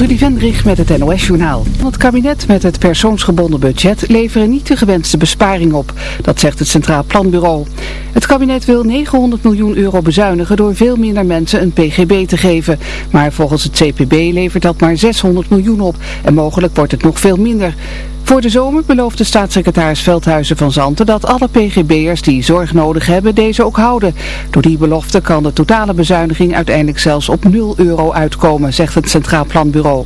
Trudy Vendrich met het NOS-journaal. Het kabinet met het persoonsgebonden budget leveren niet de gewenste besparing op. Dat zegt het Centraal Planbureau. Het kabinet wil 900 miljoen euro bezuinigen door veel minder mensen een pgb te geven. Maar volgens het CPB levert dat maar 600 miljoen op. En mogelijk wordt het nog veel minder. Voor de zomer beloofde staatssecretaris Veldhuizen van Zanten dat alle pgb'ers die zorg nodig hebben deze ook houden. Door die belofte kan de totale bezuiniging uiteindelijk zelfs op 0 euro uitkomen, zegt het Centraal Planbureau.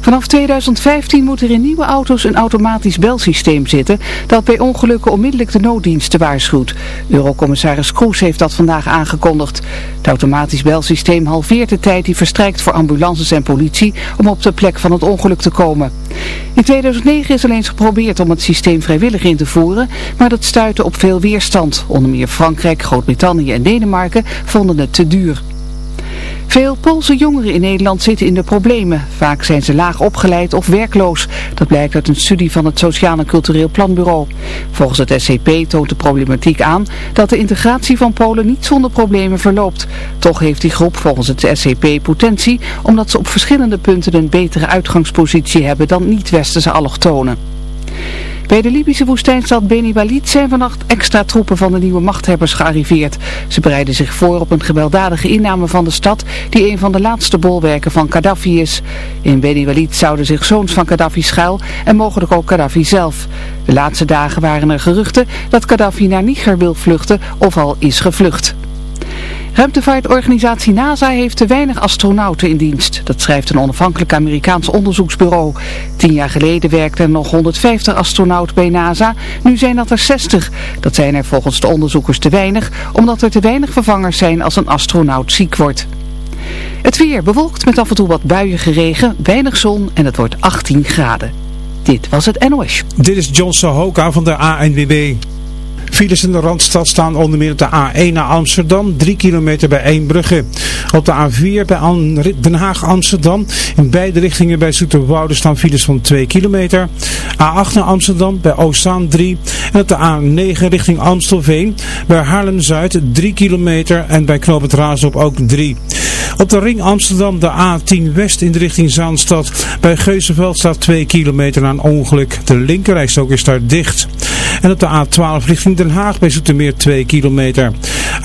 Vanaf 2015 moet er in nieuwe auto's een automatisch belsysteem zitten dat bij ongelukken onmiddellijk de nooddiensten waarschuwt. Eurocommissaris Kroes heeft dat vandaag aangekondigd. Het automatisch belsysteem halveert de tijd die verstrijkt voor ambulances en politie om op de plek van het ongeluk te komen. In 2009 is al eens geprobeerd om het systeem vrijwillig in te voeren, maar dat stuitte op veel weerstand. Onder meer Frankrijk, Groot-Brittannië en Denemarken vonden het te duur. Veel Poolse jongeren in Nederland zitten in de problemen. Vaak zijn ze laag opgeleid of werkloos. Dat blijkt uit een studie van het Sociaal en Cultureel Planbureau. Volgens het SCP toont de problematiek aan dat de integratie van Polen niet zonder problemen verloopt. Toch heeft die groep volgens het SCP potentie omdat ze op verschillende punten een betere uitgangspositie hebben dan niet-westerse allochtonen. Bij de Libische woestijnstad Beni Walid zijn vannacht extra troepen van de nieuwe machthebbers gearriveerd. Ze bereiden zich voor op een gewelddadige inname van de stad die een van de laatste bolwerken van Gaddafi is. In Beni Walid zouden zich zoons van Gaddafi schuil en mogelijk ook Gaddafi zelf. De laatste dagen waren er geruchten dat Gaddafi naar Niger wil vluchten of al is gevlucht. Ruimtevaartorganisatie NASA heeft te weinig astronauten in dienst. Dat schrijft een onafhankelijk Amerikaans onderzoeksbureau. Tien jaar geleden werkten er nog 150 astronauten bij NASA. Nu zijn dat er 60. Dat zijn er volgens de onderzoekers te weinig, omdat er te weinig vervangers zijn als een astronaut ziek wordt. Het weer bewolkt met af en toe wat buien geregen, weinig zon en het wordt 18 graden. Dit was het NOS. Dit is John Sohoka van de ANWB. Files in de Randstad staan onder meer op de A1 naar Amsterdam, 3 kilometer bij Eembrugge. Op de A4 bij Den Haag-Amsterdam, in beide richtingen bij Zoeterwoude staan files van 2 kilometer. A8 naar Amsterdam, bij Oostzaan 3. En op de A9 richting Amstelveen, bij Haarlem-Zuid 3 kilometer en bij Knoop het ook 3. Op de ring Amsterdam de A10 West in de richting Zaanstad. Bij Geuzenveld staat 2 kilometer na een ongeluk. De linkerrijstok is daar dicht. En op de A12 richting Den Haag bij Zoetermeer 2 kilometer.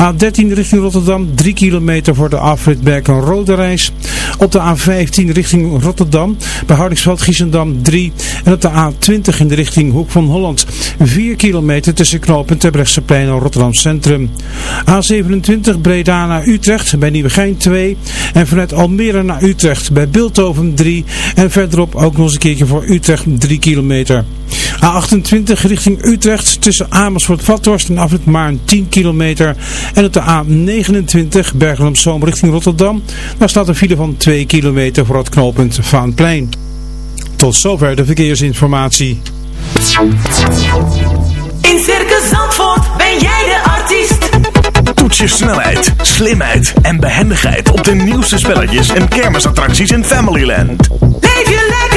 A13 richting Rotterdam 3 kilometer voor de afrit Berk en Rode Reis. Op de A15 richting Rotterdam bij Hardingsveld Giesendam 3. En op de A20 in de richting Hoek van Holland 4 kilometer tussen knooppunt Terbrechtseplein en Rotterdam Centrum. A27 Breda naar Utrecht bij Nieuwegein 2. En vanuit Almere naar Utrecht bij Bilthoven 3. En verderop ook nog eens een keertje voor Utrecht 3 kilometer. A28 richting Utrecht tussen Amersfoort-Vathorst en Afrit Maarn 10 kilometer. En op de A29 Bergen op Zoom richting Rotterdam. Daar staat een file van 2 kilometer voor het knooppunt Vaanplein. Tot zover de verkeersinformatie. In Circus Zandvoort ben jij de artiest. Toets je snelheid, slimheid en behendigheid op de nieuwste spelletjes en kermisattracties in Familyland. Leef je lekker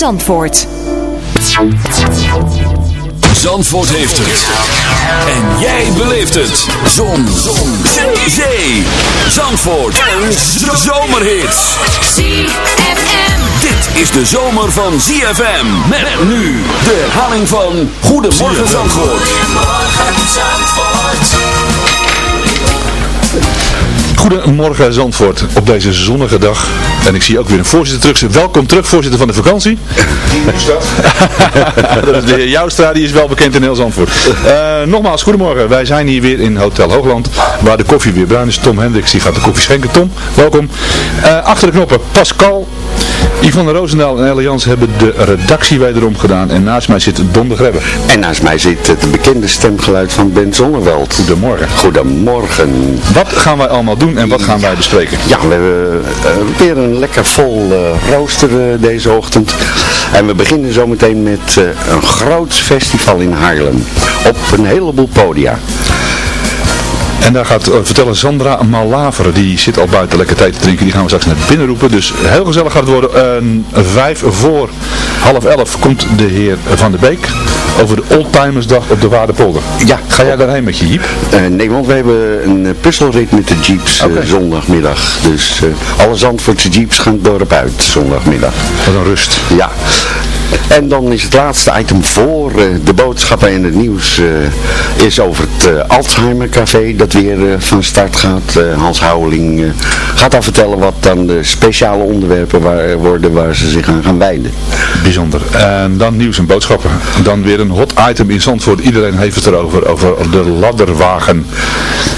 Zandvoort. Zandvoort heeft het. En jij beleeft het. Zon. Zon. Zee. Zandvoort. Een zomerhit. ZFM. Dit is de zomer van ZFM. Met nu de herhaling van Goedemorgen Zandvoort. Goedemorgen Zandvoort op deze zonnige dag. En ik zie ook weer een voorzitter terug. Welkom terug voorzitter van de vakantie. dat is de heer Joustra, die is wel bekend in heel Zandvoort. Eh, nogmaals, goedemorgen. Wij zijn hier weer in Hotel Hoogland, waar de koffie weer bruin is. Tom Hendricks, die gaat de koffie schenken. Tom, welkom. Eh, achter de knoppen Pascal, Yvonne Roosendaal en Elle Jans hebben de redactie wederom gedaan. En naast mij zit Don de Grebbe. En naast mij zit het bekende stemgeluid van Ben Zonneveld. Goedemorgen. Goedemorgen. Wat gaan wij allemaal doen en wat gaan wij bespreken? Ja, we hebben eh, weer een lekker vol eh, rooster eh, deze ochtend. En we beginnen zometeen met eh, een groot festival in Haarlem. Op een heleboel podia. En daar gaat eh, vertellen Sandra Malaveren, die zit al buiten lekker tijd te drinken. Die gaan we straks naar binnen roepen. Dus heel gezellig gaat het worden. Vijf voor half elf komt de heer Van der Beek over de Oldtimersdag op de Waardepolder. Ja. Ga jij daarheen met je jeep? Eh, nee, want we hebben een eh, puzzelrit met de jeeps zondagmiddag. Dus eh, alle Zandvoortse jeeps gaan het dorp uit zondagmiddag. Wat een rust. Ja. En dan is het laatste item voor eh, de boodschappen en het nieuws eh, is over het eh, Alzheimer Café dat weer van start gaat. Hans Houweling gaat dan vertellen wat dan de speciale onderwerpen waar, worden waar ze zich aan gaan wijden. Bijzonder. En dan nieuws en boodschappen. Dan weer een hot item in Zandvoort. Iedereen heeft het erover, over de ladderwagen.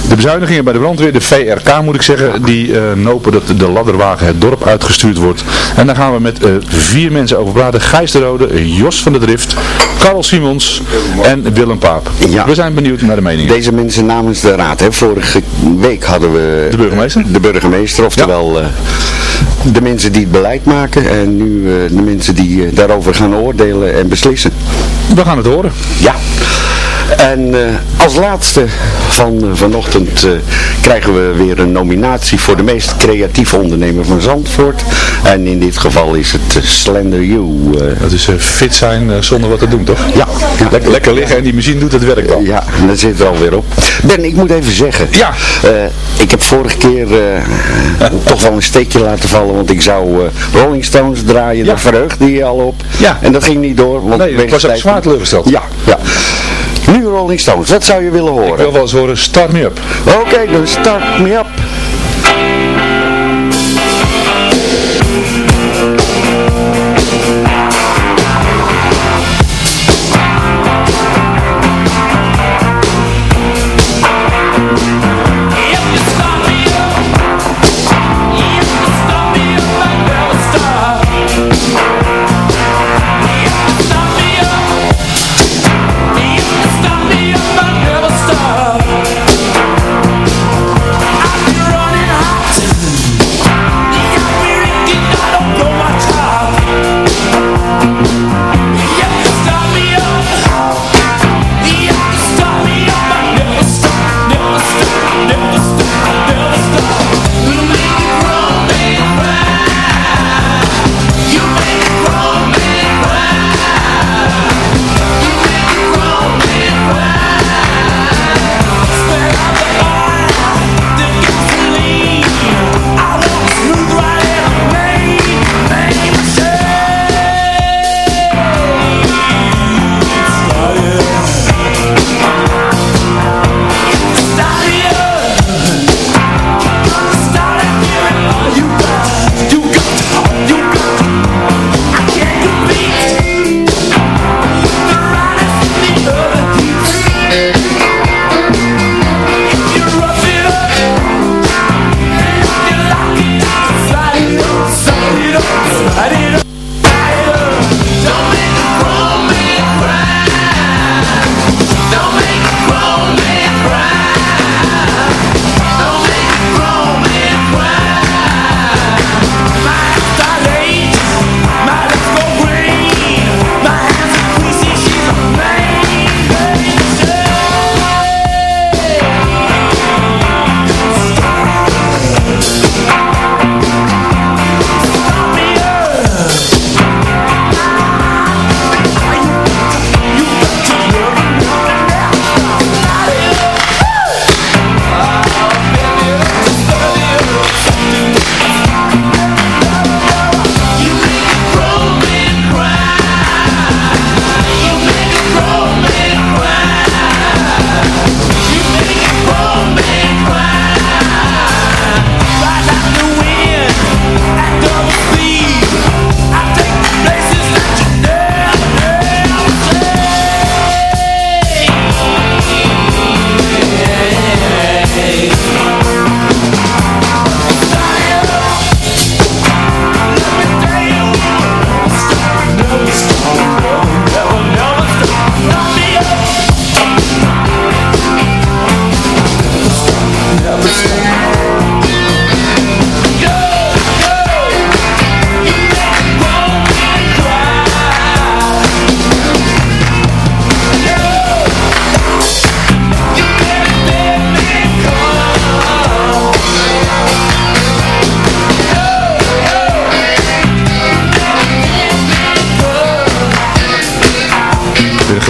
De bezuinigingen bij de brandweer, de VRK moet ik zeggen, die nopen dat de ladderwagen het dorp uitgestuurd wordt. En daar gaan we met vier mensen over praten. Gijs de Rode, Jos van der Drift, Karel Simons en Willem Paap. Ja. We zijn benieuwd naar de meningen. Deze mensen namens de raad. Hè. Vorige week hadden we De burgemeester? de burgemeester, oftewel eh, de mensen die het beleid maken. En nu eh, de mensen die eh, daarover gaan oordelen en beslissen. We gaan het horen. Ja. En eh, als laatste van eh, vanochtend eh, krijgen we weer een nominatie voor de meest creatieve ondernemer van Zandvoort. En in dit geval is het Slender You. Dat is fit zijn zonder wat te doen, toch? ja, ja. Lekker, lekker liggen en die machine doet het werk dan. Ja, dat zit er alweer op. Ben, ik moet even zeggen. Ja. ik heb vorige keer toch wel een steekje laten vallen, want ik zou Rolling Stones draaien. Ja. Daar verheugde je al op. Ja. En dat ging niet door. Want Nee, ik was ook zwaar teleurgesteld. Ja, ja. Rolling Stones, wat zou je willen horen? Ik wil wel eens horen, start me up. Oké, dan start me up.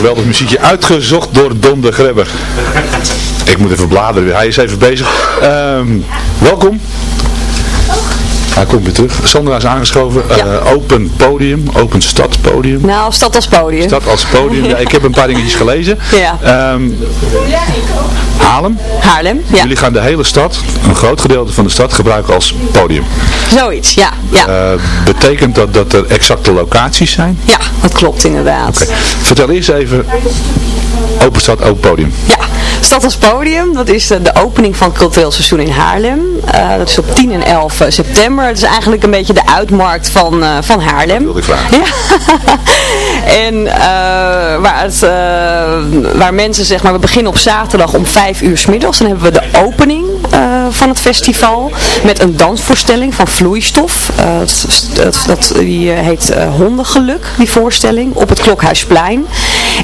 Geweldig muziekje uitgezocht door Don de Grebber. Ik moet even bladeren, hij is even bezig. Ehm, welkom. Hij komt weer terug. Sandra is aangeschoven. Eh, open podium, open stad podium. Nou, stad als podium. Stad als podium. Ja, ik heb een paar dingetjes gelezen. Ja. Ehm, Haarlem. Haarlem, ja. Jullie gaan de hele stad, een groot gedeelte van de stad, gebruiken als podium. Zoiets, ja. Ja, Eh, betekent dat dat er exacte locaties zijn? ja dat klopt inderdaad. Vertel eerst even, open stad, open podium. Ja, Stad als Podium, dat is de, de opening van het cultureel seizoen in Haarlem. Eh, dat is op 10 en 11 september. Het is eigenlijk een beetje de uitmarkt van, eh, van Haarlem. Wil ik vragen. Ja. en eh, waar, het, eh, waar mensen, zeg maar, we beginnen op zaterdag om 5 uur 's middags. Dan hebben we de opening eh, van het festival met een dansvoorstelling van Vloeistof. Eh, dat, dat, dat- die eh, heet eh, Hondengeluk, die voorstelling, op het Klokhuisplein.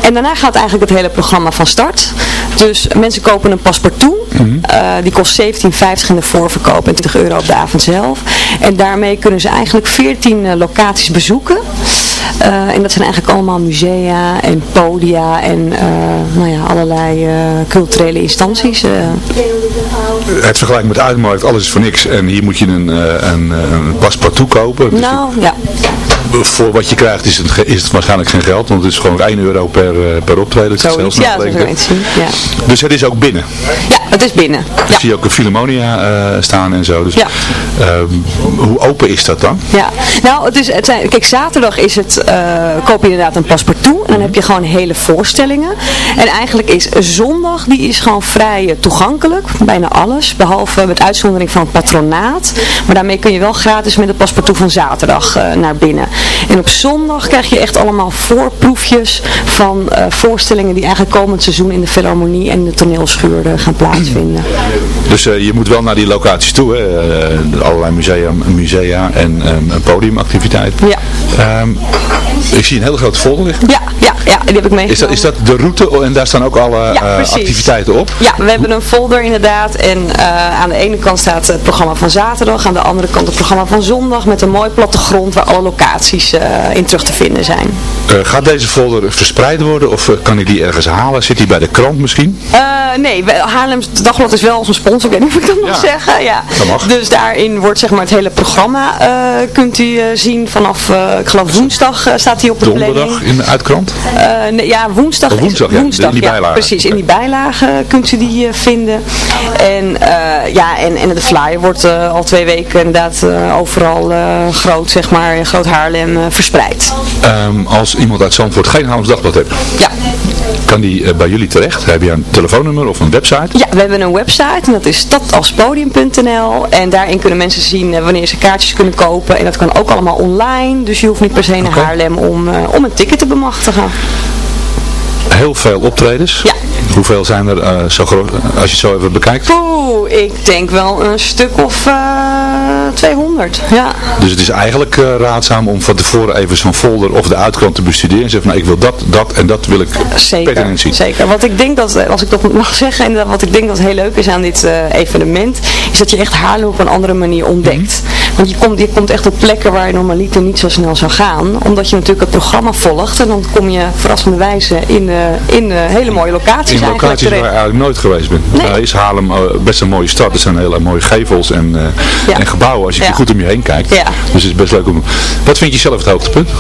En daarna gaat eigenlijk het hele programma van start. Dus mensen kopen een paspartout. Eh, die kost 17,50 in de voorverkoop en 20 euro op de avond zelf. En daarmee kunnen ze eigenlijk 14 eh, locaties bezoeken. Eh, en dat zijn eigenlijk allemaal musea en podia en eh, nou ja, allerlei culturele instanties. Het vergelijk met de uitmarkt, alles is voor niks. En hier moet je een, een, een paspartout kopen. Dus nou ja, voor wat je krijgt is het, is het waarschijnlijk geen geld. Want het is gewoon 1 euro per, eh, per optreden. zoiets. zelfs Ja, zo je. Ja. Dus het is ook binnen. ja, het is binnen. Ja. zie ook een Philharmonia eh, staan en zo. Dus, Ja. ehm, hoe open is dat dan? Ja, nou, het is, het zijn, kijk, zaterdag is het, eh, koop je inderdaad een paspartout en dan heb je gewoon hele voorstellingen. En eigenlijk is zondag, die is gewoon vrij toegankelijk, bijna alles, behalve met uitzondering van het patronaat. Maar daarmee kun je wel gratis met het paspartout van zaterdag naar binnen. En op zondag krijg je echt allemaal voorproefjes van eh, voorstellingen die eigenlijk komend seizoen in de Philharmonie en de toneelschuur gaan plaatsvinden. Dus eh, je moet wel naar die locaties toe. Hè? Eh, allerlei musea, musea en ehm, een podiumactiviteit. Ja. Ehm, ik zie een hele grote folder liggen. Ja, ja, ja, die heb ik meegenomen. Is dat, is dat de route en daar staan ook alle Ja, eh, activiteiten op? Ja, we hebben een folder inderdaad en eh, aan de ene kant staat het programma van zaterdag, aan de andere kant het programma van zondag met een mooi plattegrond waar alle locaties eh, in terug te vinden zijn. Gaat deze folder verspreid worden of kan ik die ergens halen? Zit die bij de krant misschien? Nee, Haarlems Dagblad is wel onze sponsor, ik weet niet of ik dat mag Ja. zeggen. Ja. Dat mag. Dus daarin wordt zeg maar het hele programma, kunt u zien vanaf, ik geloof woensdag staat hij op de planning. Donderdag in de uitkrant? Nee, ja, woensdag. Oh, woensdag, ja, woensdag, in die bijlagen. precies. In die bijlagen kunt u die eh, vinden. En, eh, ja, en, en de flyer wordt al twee weken inderdaad overal groot, zeg maar, in groot Haarlem verspreid. Ehm, als iemand uit Zandvoort geen Haarlems Dagblad heeft, Ja. Kan die eh, bij jullie terecht? Heb je een telefoonnummer of een website? ja, we hebben een website en dat is stadalspodium.nl en daarin kunnen mensen zien eh, wanneer ze kaartjes kunnen kopen. En dat kan ook allemaal online, dus je hoeft niet per se naar. Haarlem om, eh, om een ticket te bemachtigen. Heel veel optredens. Ja. Hoeveel zijn er eh, zo groot, als je het zo even bekijkt? Oeh, ik denk wel een stuk of eh 200. Ja. Dus het is eigenlijk eh, raadzaam om van tevoren even zo'n folder of de uitkrant te bestuderen. En zeggen van nou, ik wil dat, dat en dat wil ik Zeker, zien. zeker. Wat ik denk dat, eh, als ik dat mag zeggen, en wat ik denk dat heel leuk is aan dit eh, evenement, is dat je echt Haarlem op een andere manier ontdekt. Mhm. Want je komt, je komt echt op plekken waar je normaliter niet zo snel zou gaan, omdat je natuurlijk het programma volgt en dan kom je verrassende wijze in, de, in hele mooie locaties Locaties waar je eigenlijk nooit geweest bent. Nee. Nou is Haarlem eh, best een mooie stad. Er zijn hele mooie gevels en, eh, en gebouwen als je goed om je heen kijkt. Ja. Dus het is best leuk om... Wat vind je zelf het hoogtepunt?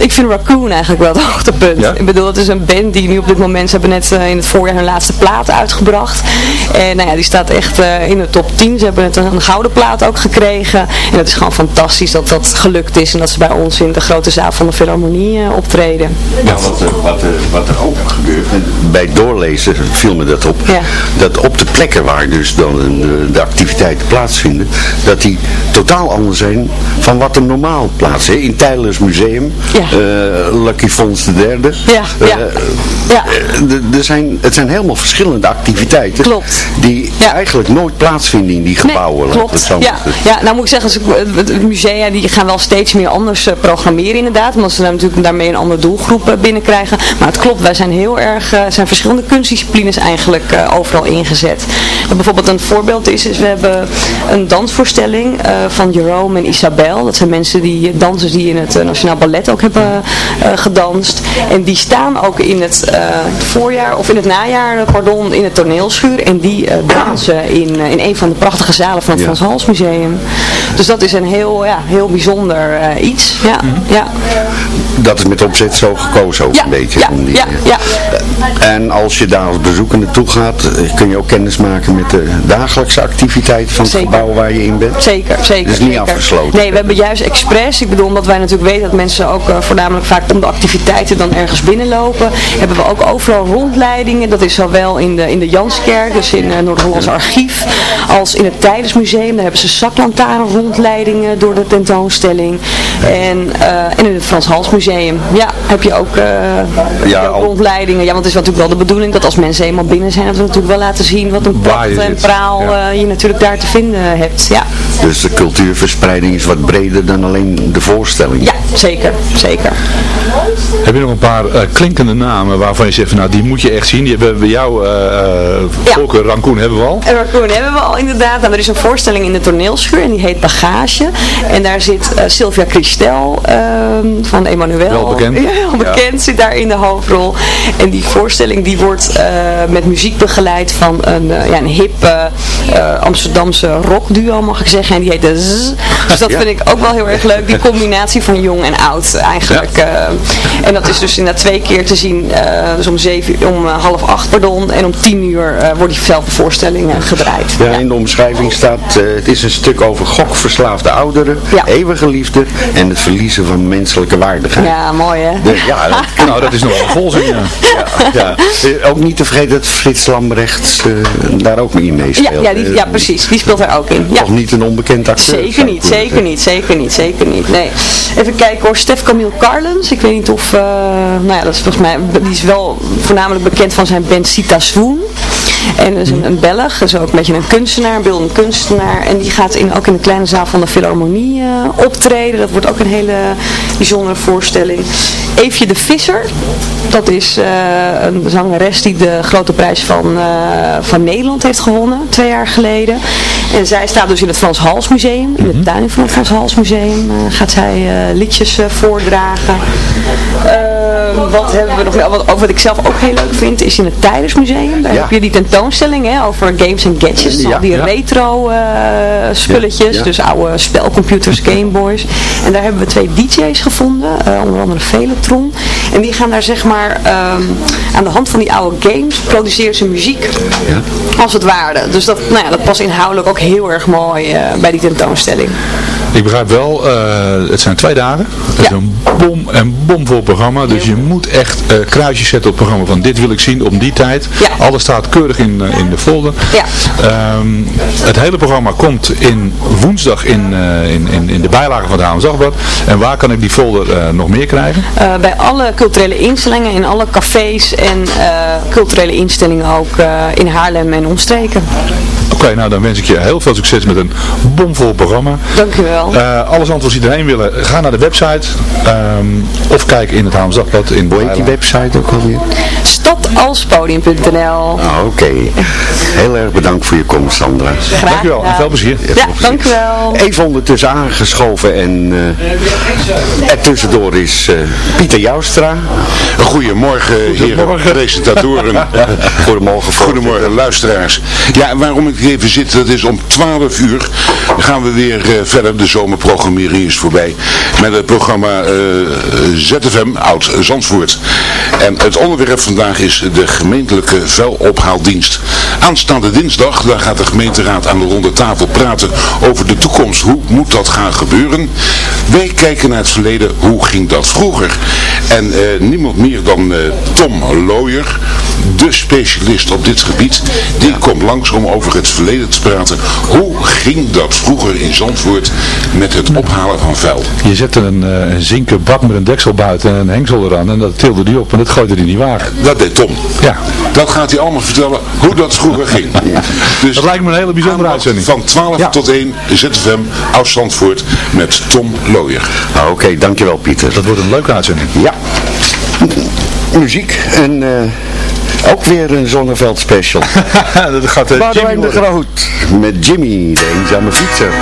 Ik vind Raccoon eigenlijk wel het hoogtepunt. Ja? Ik bedoel, het is een band die nu op dit moment, ze hebben net eh, in het voorjaar hun laatste plaat uitgebracht. En nou ja, die staat echt eh, in de top 10. Ze hebben net een, gouden plaat ook gekregen. En het is gewoon fantastisch dat dat gelukt is en dat ze bij ons in de grote zaal van de Philharmonie eh, optreden. Ja, wat, er- wat, wat er ook gebeurt, bij doorlezen viel me dat op, Ja. dat op de plekken waar dus dan de, de activiteiten plaatsvinden, dat die totaal anders zijn van wat er normaal plaatsvindt. In Tijlers Museum, Ja. Eh, Lucky Fons de derde. Ja, ja. Eh, Ja. eh, er zijn, het zijn helemaal verschillende activiteiten Klopt. die Ja. eigenlijk nooit plaatsvinden in die gebouwen. Nee, klopt. zo Ja, ja, nou moet ik zeggen, musea die gaan wel steeds meer anders programmeren inderdaad. Omdat ze daar natuurlijk daarmee een andere doelgroep binnenkrijgen. Maar het klopt, wij zijn heel erg, zijn verschillende kunstdisciplines eigenlijk overal ingezet. En bijvoorbeeld een voorbeeld is, is we hebben een dansvoorstelling van Jerome en Isabel. Dat zijn mensen die, dansers die in het Nationaal Ballet ook hebben gedanst. En die staan ook in het voorjaar, of in het najaar, pardon, in het toneelschuur. En die dansen in, in een van de prachtige zalen van het Frans Hals Museum. Dus dat is een heel, ja, heel bijzonder iets. Ja, Mhm. ja. Dat is met opzet zo gekozen ook Ja, een beetje. ja, om die, ja, eh, ja. En als je daar als bezoeker naartoe gaat, eh, kun je ook kennis maken met de dagelijkse activiteiten van het Zeker. gebouw waar je in bent. Zeker, zeker. Dus niet zeker. afgesloten. Nee, we hebben juist expres, ik bedoel, omdat wij natuurlijk weten dat mensen ook eh, voornamelijk vaak om de activiteiten dan ergens binnenlopen, hebben we ook overal rondleidingen. Dat is zowel in de, in de Janskerk, dus in het Noord-Hollands Archief, als in het Tijdensmuseum. Daar hebben ze zaklantaarn rondleidingen door de tentoonstelling. En, en in het Frans Hals Museum, ja, heb je ook, eh, heb je ook al- rondleidingen. Ja, want het is natuurlijk wel de bedoeling dat als mensen eenmaal binnen zijn, dat we natuurlijk wel laten zien wat een pracht en praal Ja. eh, je natuurlijk daar te vinden hebt. Ja. Dus de cultuurverspreiding is wat breder dan alleen de voorstelling. Ja, zeker, zeker. Heb je nog een paar eh, klinkende namen waarvan je zegt, nou die moet je echt zien. Die hebben we bij jou, eh uh, Ja. Rankoen hebben we al. En Raccoon hebben we al inderdaad. Nou, er is een voorstelling in de toneelschuur en die heet Bagage. En daar zit Sylvia Christel ehm, van Emmanuel. Wel bekend. Ja, wel bekend, zit daar in de hoofdrol. En die voorstelling die wordt eh, met muziek begeleid van een, eh, ja, een hip eh, Amsterdamse rockduo mag ik zeggen. En die heet de Z. Dus dat vind ik ook wel heel erg leuk. Die combinatie van jong en oud eigenlijk. en dat is dus inderdaad twee keer te zien. dus om, zeven, om half acht pardon. En om tien uur wordt diezelfde voorstelling gedraaid. Ja, in de omschrijving staat, het is een stuk over gokverslaafde ouderen, eeuwige liefde en het verliezen van menselijke waardigheid. Ja, mooi hè? De- ja, dat- Nou, dat is nog wel volzin. Ja. ja, ja. Eh, Ook niet te vergeten dat Frits Lambrecht eh, daar ook mee Ja, meespeelt. ja, die, ja, precies. Die speelt er ook in. Ja. Toch niet een onbekend acteur. Zeker niet, zeker niet, zeker niet, zeker niet. Nee. Even kijken hoor, Stef Camille Carlens. Ik weet niet of, eh, nou ja, dat is volgens mij, die is wel voornamelijk bekend van zijn band Sita Swoon. En is een, een Belg, dus ook een beetje een kunstenaar, een beeldend kunstenaar. En die gaat in, ook in de kleine zaal van de Philharmonie eh, optreden. Dat wordt ook een hele bijzondere voorstelling. Eefje de Visser, dat is eh, een zangeres die de grote prijs van, eh, van Nederland heeft gewonnen, twee jaar geleden. En zij staat dus in het Frans Hals Museum, in de tuin van het Frans Hals Museum, eh, gaat zij eh, liedjes eh, voordragen. Ehm, wat hebben we nog meer? Wat, wat ik zelf ook heel leuk vind, is in het Tijdensmuseum. Daar Ja. heb je die tentoonstelling hè, over games en gadgets. Ja, al die ja. retro spulletjes, dus oude spelcomputers, Gameboys. En daar hebben we twee DJ's gevonden, onder andere Veletron. En die gaan daar zeg maar ehm, aan de hand van die oude games produceren ze muziek. Als het ware. Dus dat, nou ja, dat past inhoudelijk ook heel erg mooi eh, bij die tentoonstelling. Ik begrijp wel, eh, het zijn twee dagen. Het is een bom en bomvol programma. Dus je moet echt eh, kruisjes zetten op het programma van dit wil ik zien om die tijd. Ja. Alles staat keurig in, eh, in de folder. Ja. Ehm, het hele programma komt in woensdag in, in, in, in de bijlage van Haarlems Dagblad. En waar kan ik die folder nog meer krijgen? Bij alle culturele instellingen, in alle cafés en culturele instellingen ook in Haarlem en omstreken. Oké, nou dan wens ik je heel veel succes met een bomvol programma. Dank u wel. Eh alles antwoord die erheen willen, ga naar de website. ehm, of kijk in het Haarlems Dagblad. In de Hoe heet die bijlage. website ook alweer? Stadalspodium.nl Ah, Oké. Heel erg bedankt voor je komst, Sandra. Graag Dankjewel en veel plezier. Ja, dank u wel. Even ondertussen aangeschoven en uh, er tussendoor is uh, Pieter Joustra. Goedemorgen, heren presentatoren. Goedemorgen. Goedemorgen, luisteraars. Ja, waarom ik even zit, dat is om 12 uur. Dan gaan we weer uh, verder. De zomerprogrammering is voorbij. Met het programma ZFM Oud Zandvoort. En het onderwerp vandaag is de gemeentelijke vuilophaaldienst. Aanstaande dinsdag, daar gaat de gemeenteraad aan de ronde tafel praten over de toekomst. Hoe moet dat gaan gebeuren? Wij kijken naar het verleden. Hoe ging dat vroeger? En uh, niemand meer dan uh, Tom Looyer, de specialist op dit gebied, die komt langs om over het verleden te praten. Hoe ging dat vroeger in Zandvoort met het ophalen van vuil? Je zette een, uh, een zinken bak met een deksel buiten en een hengsel eraan en dat tilde die op en dat gooide hij niet waar. Dat deed Tom. Ja. Dat gaat hij allemaal vertellen hoe dat vroeger ging. Dus dat lijkt me een hele bijzondere uitzending. Van 12 ja. tot 1 ZFM Oud Zandvoort met Tom Looyer. Ah, Oké, okay, dankjewel Pieter. Dat wordt een leuke uitzending. Ja. Muziek en... Uh... Ook weer een Zonneveld special. dat gaat eh, Jimmy de Groot met Jimmy, de eenzame fietser.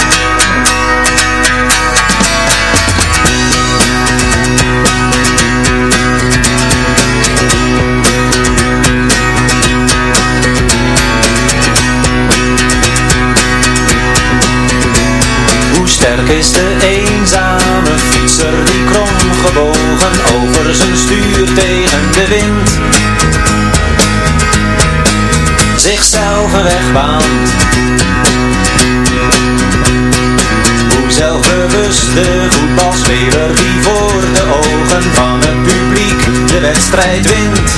Hoe sterk is de eenzame fietser die kromgebogen over zijn stuur tegen de wind zichzelf een weg baant. Hoe zelfbewust de voetbalspeler die voor de ogen van het publiek de wedstrijd wint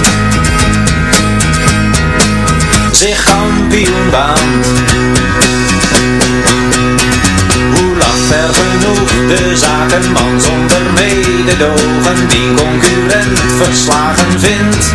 zich kampioen baant. Hoe lang ver genoeg de zakenman zonder mededogen die concurrent verslagen vindt.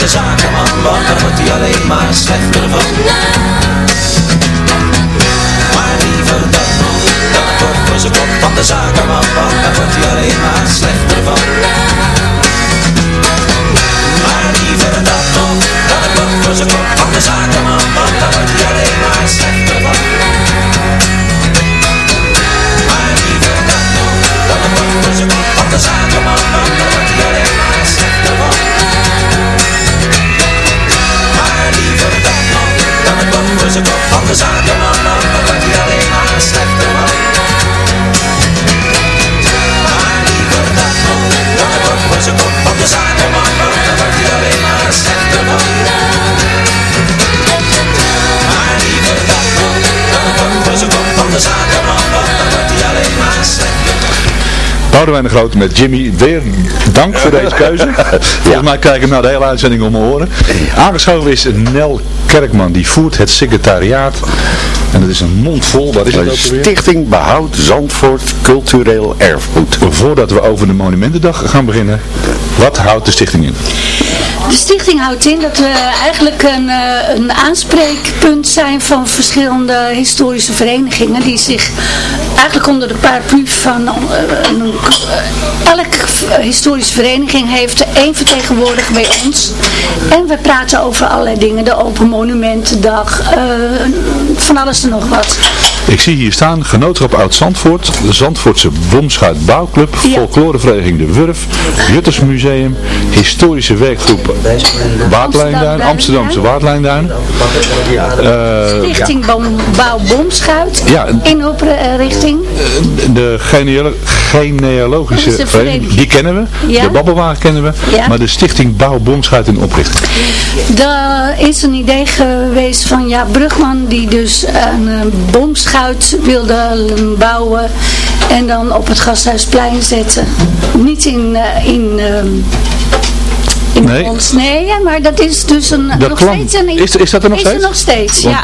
de zakenman, want daar wordt hij alleen maar slechter van. Maar liever dat dan het bord voor zijn kop van de zakenman, want daar wordt hij alleen maar slechter van. Boudewijn de Groot met Jimmy. Weer dank voor deze keuze. Volgens mij ik hem nou de hele uitzending om me horen. Aangeschoven is Nel Kerkman. Die voert het secretariaat. En dat is een mond vol. Wat is het ook alweer? Stichting Behoud Zandvoort Cultureel Erfgoed. Voordat we over de Monumentendag gaan beginnen. Wat houdt de stichting in? De stichting houdt in dat we eigenlijk een, eh, een aanspreekpunt zijn van verschillende historische verenigingen die zich eigenlijk onder de paraplu van eh, eh, elke historische vereniging heeft één vertegenwoordiger bij ons. En we praten over allerlei dingen, de Open Monumentendag, eh, van alles en nog wat. Ik zie hier staan Genootschap Oud-Zandvoort, de Zandvoortse Bomschuit Bouwclub, Folklorevereniging De Wurf, Juttersmuseum, Historische Werkgroep Waardlijnduin, Amsterdamse Waardlijnduin. Eh, Stichting Bouw Bomschuit Ja. in oprichting. de genealo- genealogische de vereniging, vereniging. die kennen we, Ja. de Babbelwagen kennen we, Ja. maar de Stichting Bouw Bomschuit in oprichting. Er is een idee geweest van ja, Brugman die dus een eh, wilde bouwen en dan op het Gasthuisplein zetten. Niet in, eh, in ehm, In Nee. ons, nee, ja, maar dat is dus een, Dat nog steeds een... is- is dat er nog is steeds? er nog steeds, ja.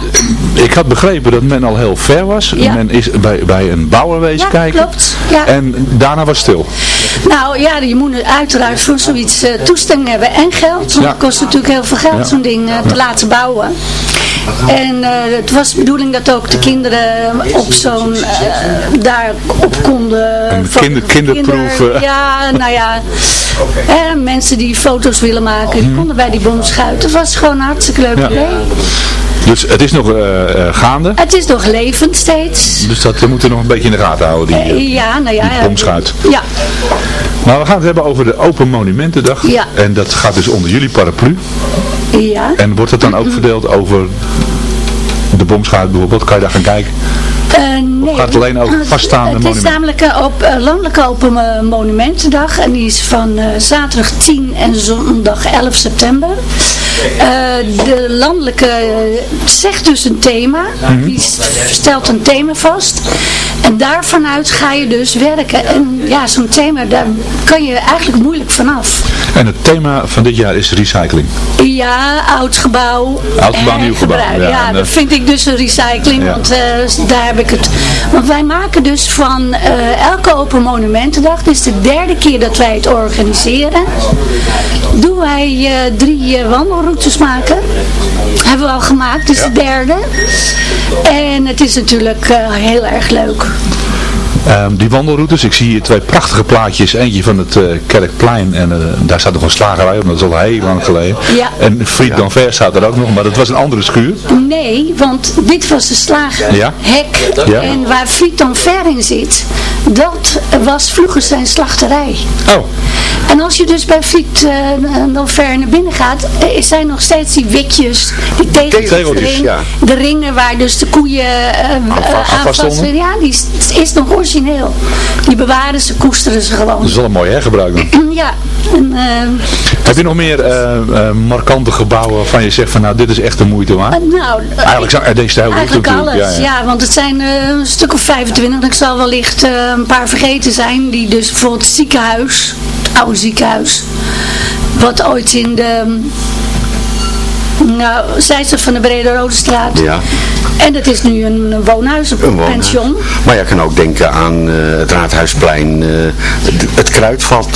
Ik had begrepen dat men al heel ver was. Ja. Men is bij, bij een bouwer wezen Ja, kijken. klopt. Ja. En daarna was stil. Nou ja, je moet uiteraard voor zoiets eh, toestemming hebben en geld. Want Ja. het kost natuurlijk heel veel geld zo'n ding eh, te laten bouwen. En eh, het was de bedoeling dat ook de kinderen op zo'n, eh, daar op konden... Een foto- kinder- kinderproef, kinder- eh. ja, nou ja. Eh, mensen die foto's willen maken, die konden bij die bomschuit. Het was gewoon een hartstikke leuk Mhm. Ja. idee. Dus het is nog eh, eh, gaande. Het is nog levend steeds. Dus dat we moeten nog een beetje in de gaten houden. Die, eh, Eh, ja, nou ja. die bomschuit. Ja, Maar we gaan het hebben over de Open Monumentendag. Ja. En dat gaat dus onder jullie paraplu. Ja. En wordt het dan ook verdeeld over de bomschuit bijvoorbeeld? Kan je daar gaan kijken? Eh, nee. gaat het alleen over vaststaande Het is monumenten? namelijk een op, eh, landelijke open eh, monumentendag en die is van eh, zaterdag 10 en zondag 11 september. Eh, de landelijke eh, zegt dus een thema, Mhm. die stelt een thema vast. En daarvanuit ga je dus werken. En ja, zo'n thema, daar kan je eigenlijk moeilijk vanaf. En het thema van dit jaar is recycling. Ja, oud gebouw. Oud gebouw, nieuw gebouw. Ja, dat vind ik dus een recycling, Ja. want eh, daar heb ik het. Want wij maken dus van elke Open Monumentendag, dit is de derde keer dat wij het organiseren, doen wij drie eh, wandelroutes maken. Hebben we al gemaakt, is de derde. En het is natuurlijk eh, heel erg leuk. Ehm, die wandelroutes, ik zie hier twee prachtige plaatjes. Eentje van het eh, Kerkplein en eh, daar staat nog een slagerij op, dat is al heel lang geleden. Ja. En Friet Danver staat er ook nog, maar dat was een andere schuur. Nee, want dit was de slagerhek. Ja. Ja. En waar Friet dan ver in zit, dat was vroeger zijn slachterij. Oh, En als je dus bij Friet eh, dan ver naar binnen gaat, eh, zijn nog steeds die wikjes, die tegeltjes, ja. De ringen waar dus de koeien eh, eh, aan vast stonden. Ja, die is, is nog origineel. Die bewaren ze, koesteren ze dat gewoon. is wel mooi hergebruik dan. Ja, en, eh, Heb je nog meer eh, eh, markante gebouwen waarvan je zegt van nou dit is echt de moeite waard? nou, eh, Eigenlijk zou er deze Eigenlijk alles, Ja, ja, ja. want het zijn een stuk of 25. Ik zal wellicht een paar vergeten zijn. Die dus bijvoorbeeld het ziekenhuis, het oude ziekenhuis. Wat ooit in de, nou, zijde van de Brede Rode Straat. Ja. En dat is nu een, een woonhuis, een, Een woonhuis. pension. Maar je kan ook denken aan eh, het Raadhuisplein, eh, het, het Kruidvat.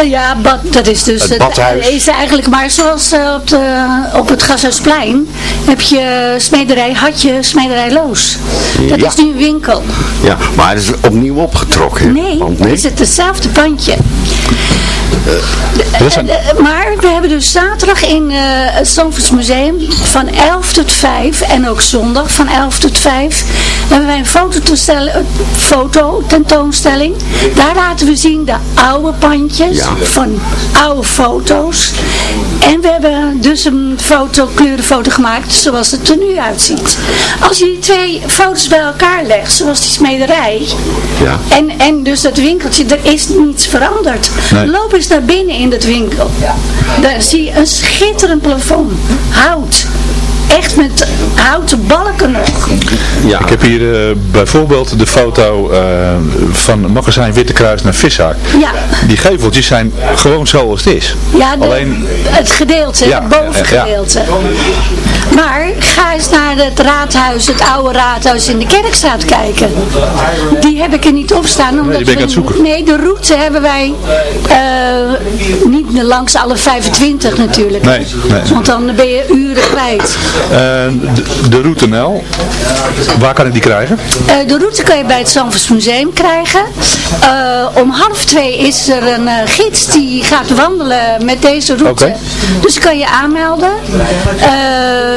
Eh, ja, bad, dat is dus Het badhuis. is eigenlijk maar zoals op, de, op het Gashuisplein heb je smederij, had je smederij Loos. Dat Ja. is nu een winkel. Ja, maar het is opnieuw opgetrokken. Nee, het is het hetzelfde pandje. Zijn- Eh, eh, maar we hebben dus zaterdag in eh, het Zandvoorts Museum van 11 tot 5 en ook zondag van 11 tot 5 hebben wij een fototoestel- eh, fototentoonstelling. Daar laten we zien de oude pandjes Ja. van oude foto's. En we hebben dus een foto, kleurenfoto gemaakt zoals het er nu uitziet. Als je die twee foto's bij elkaar legt, zoals die smederij, Ja. en, en dus dat winkeltje, er is niets veranderd. Nee. Eens naar binnen in dat winkel. Daar zie je een schitterend plafond. Hout. Echt met houten balken nog. Ja. Ik heb hier eh, bijvoorbeeld de foto eh, van magazijn Witte Kruis naar Viszaak. Ja. Die geveltjes zijn gewoon zoals het is. Ja, de- Alleen, het gedeelte, Ja, het bovengedeelte. Maar ga eens naar het raadhuis, het oude raadhuis in de Kerkstraat kijken. Die heb ik er niet op staan. Omdat die ben ik we- aan het zoeken. Nee, de route hebben wij eh, niet langs alle 25 natuurlijk. Nee, nee. Want dan ben je uren kwijt. Eh, de, de route Nel, waar kan ik die krijgen? Eh, de route kan je bij het Zandvoorts Museum krijgen. Eh, om half twee is er een eh, gids die gaat wandelen met deze route. Oké. Dus kan je aanmelden.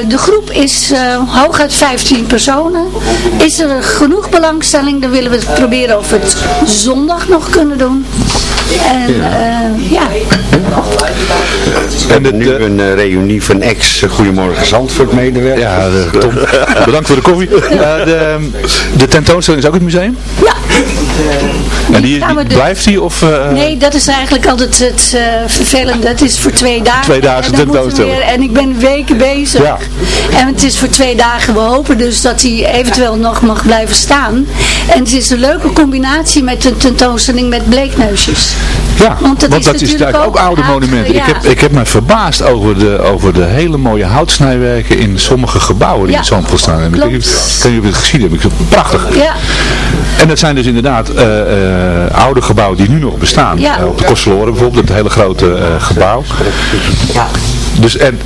De groep is hooguit 15 personen. Is er genoeg belangstelling, dan willen we het proberen of we het zondag nog kunnen doen. En eh, ja, We hebben nu een eh, reunie van ex Goedemorgen Zandvoort medewerkers. Ja, de, Tom, bedankt voor de koffie. Eh, de, de tentoonstelling is ook het museum? ja. En die, de- blijft die of... eh, Nee, dat is eigenlijk altijd het eh, vervelende. Het is voor twee dagen. Twee dagen en, dan weer- en ik ben weken bezig. Ja. En het is voor twee dagen. We hopen dus dat hij eventueel nog mag blijven staan. En het is een leuke combinatie met een tentoonstelling met bleekneusjes. Ja, Want dat is dat is natuurlijk ook ook oude oud, monumenten. ja. Ik, heb, ik heb me verbaasd over de, over de hele mooie houtsnijwerken in sommige gebouwen die Ja, in Zandvoort staan. En ik je het gezien. Ik vind het prachtig. Ja, En dat zijn dus inderdaad eh, eh, oude gebouwen die nu nog bestaan. Ja. Eh, op de Kosteloren bijvoorbeeld, dat hele grote eh, gebouw. Dus en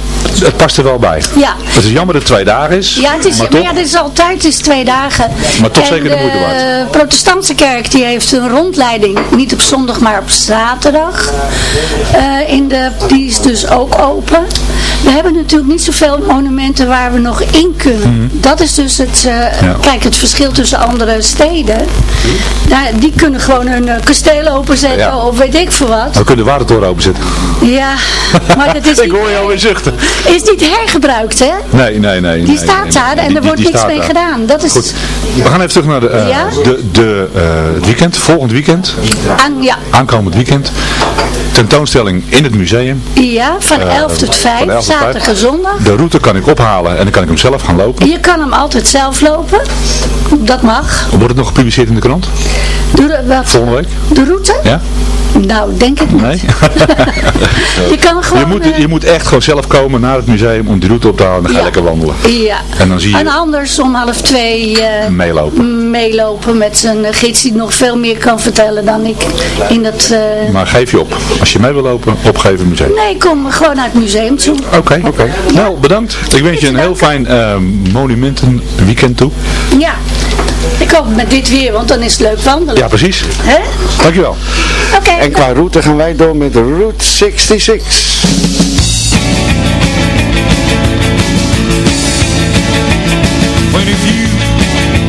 het past er wel bij. ja. Het is jammer dat het twee dagen is. Ja, het is, maar ja, dit is altijd is twee dagen. Maar toch En zeker de moeite waard. De protestantse kerk die heeft een rondleiding, niet op zondag, maar op zaterdag. Eh, in de, die is dus ook open. We hebben natuurlijk niet zoveel monumenten waar we nog in kunnen. Dat is dus het, eh, Mhm. Ja. kijk, het verschil tussen andere steden. Daar, die kunnen gewoon hun eh, kasteel openzetten Ja. of weet ik veel wat. we kunnen de watertoren openzetten. Ja, maar dat is ik hoor je alweer zuchten. is niet hergebruikt, hè? Nee, nee, nee. Die nee, staat nee, daar nee, en er wordt niks mee daar. gedaan. Dat is Goed, we gaan even terug naar de, eh, Ja? de, de het weekend, volgend weekend, aan, ja, aankomend weekend. Tentoonstelling in het museum. ja, van Eh, 11 tot 5, van 11 tot zaterdag 5. en zondag. De route kan ik ophalen en dan kan ik hem zelf gaan lopen. Je kan hem altijd zelf lopen. Dat mag. Wordt het nog gepubliceerd in de krant? De, wat, Volgende week? de route? Ja? Nou, denk ik niet. Nee? Je kan gewoon... je, moet, eh, je moet echt gewoon zelf komen naar het museum om die route op te halen en dan ga je Ja. lekker wandelen. Ja. En dan zie je- En anders om half twee eh, Meelopen. meelopen met zijn eh, gids die nog veel meer kan vertellen dan ik in dat... Maar geef je op. Als je mee wil lopen, opgeven museum. Nee, kom gewoon naar het museum toe. Oké, oké. Nou, bedankt. Ik wens je een heel fijn eh, monumentenweekend toe. Ja. Ik hoop met dit weer, want dan is het leuk wandelen. Ja, precies. Hè? Dankjewel. Oké. En qua route gaan wij door met Route 66. When if you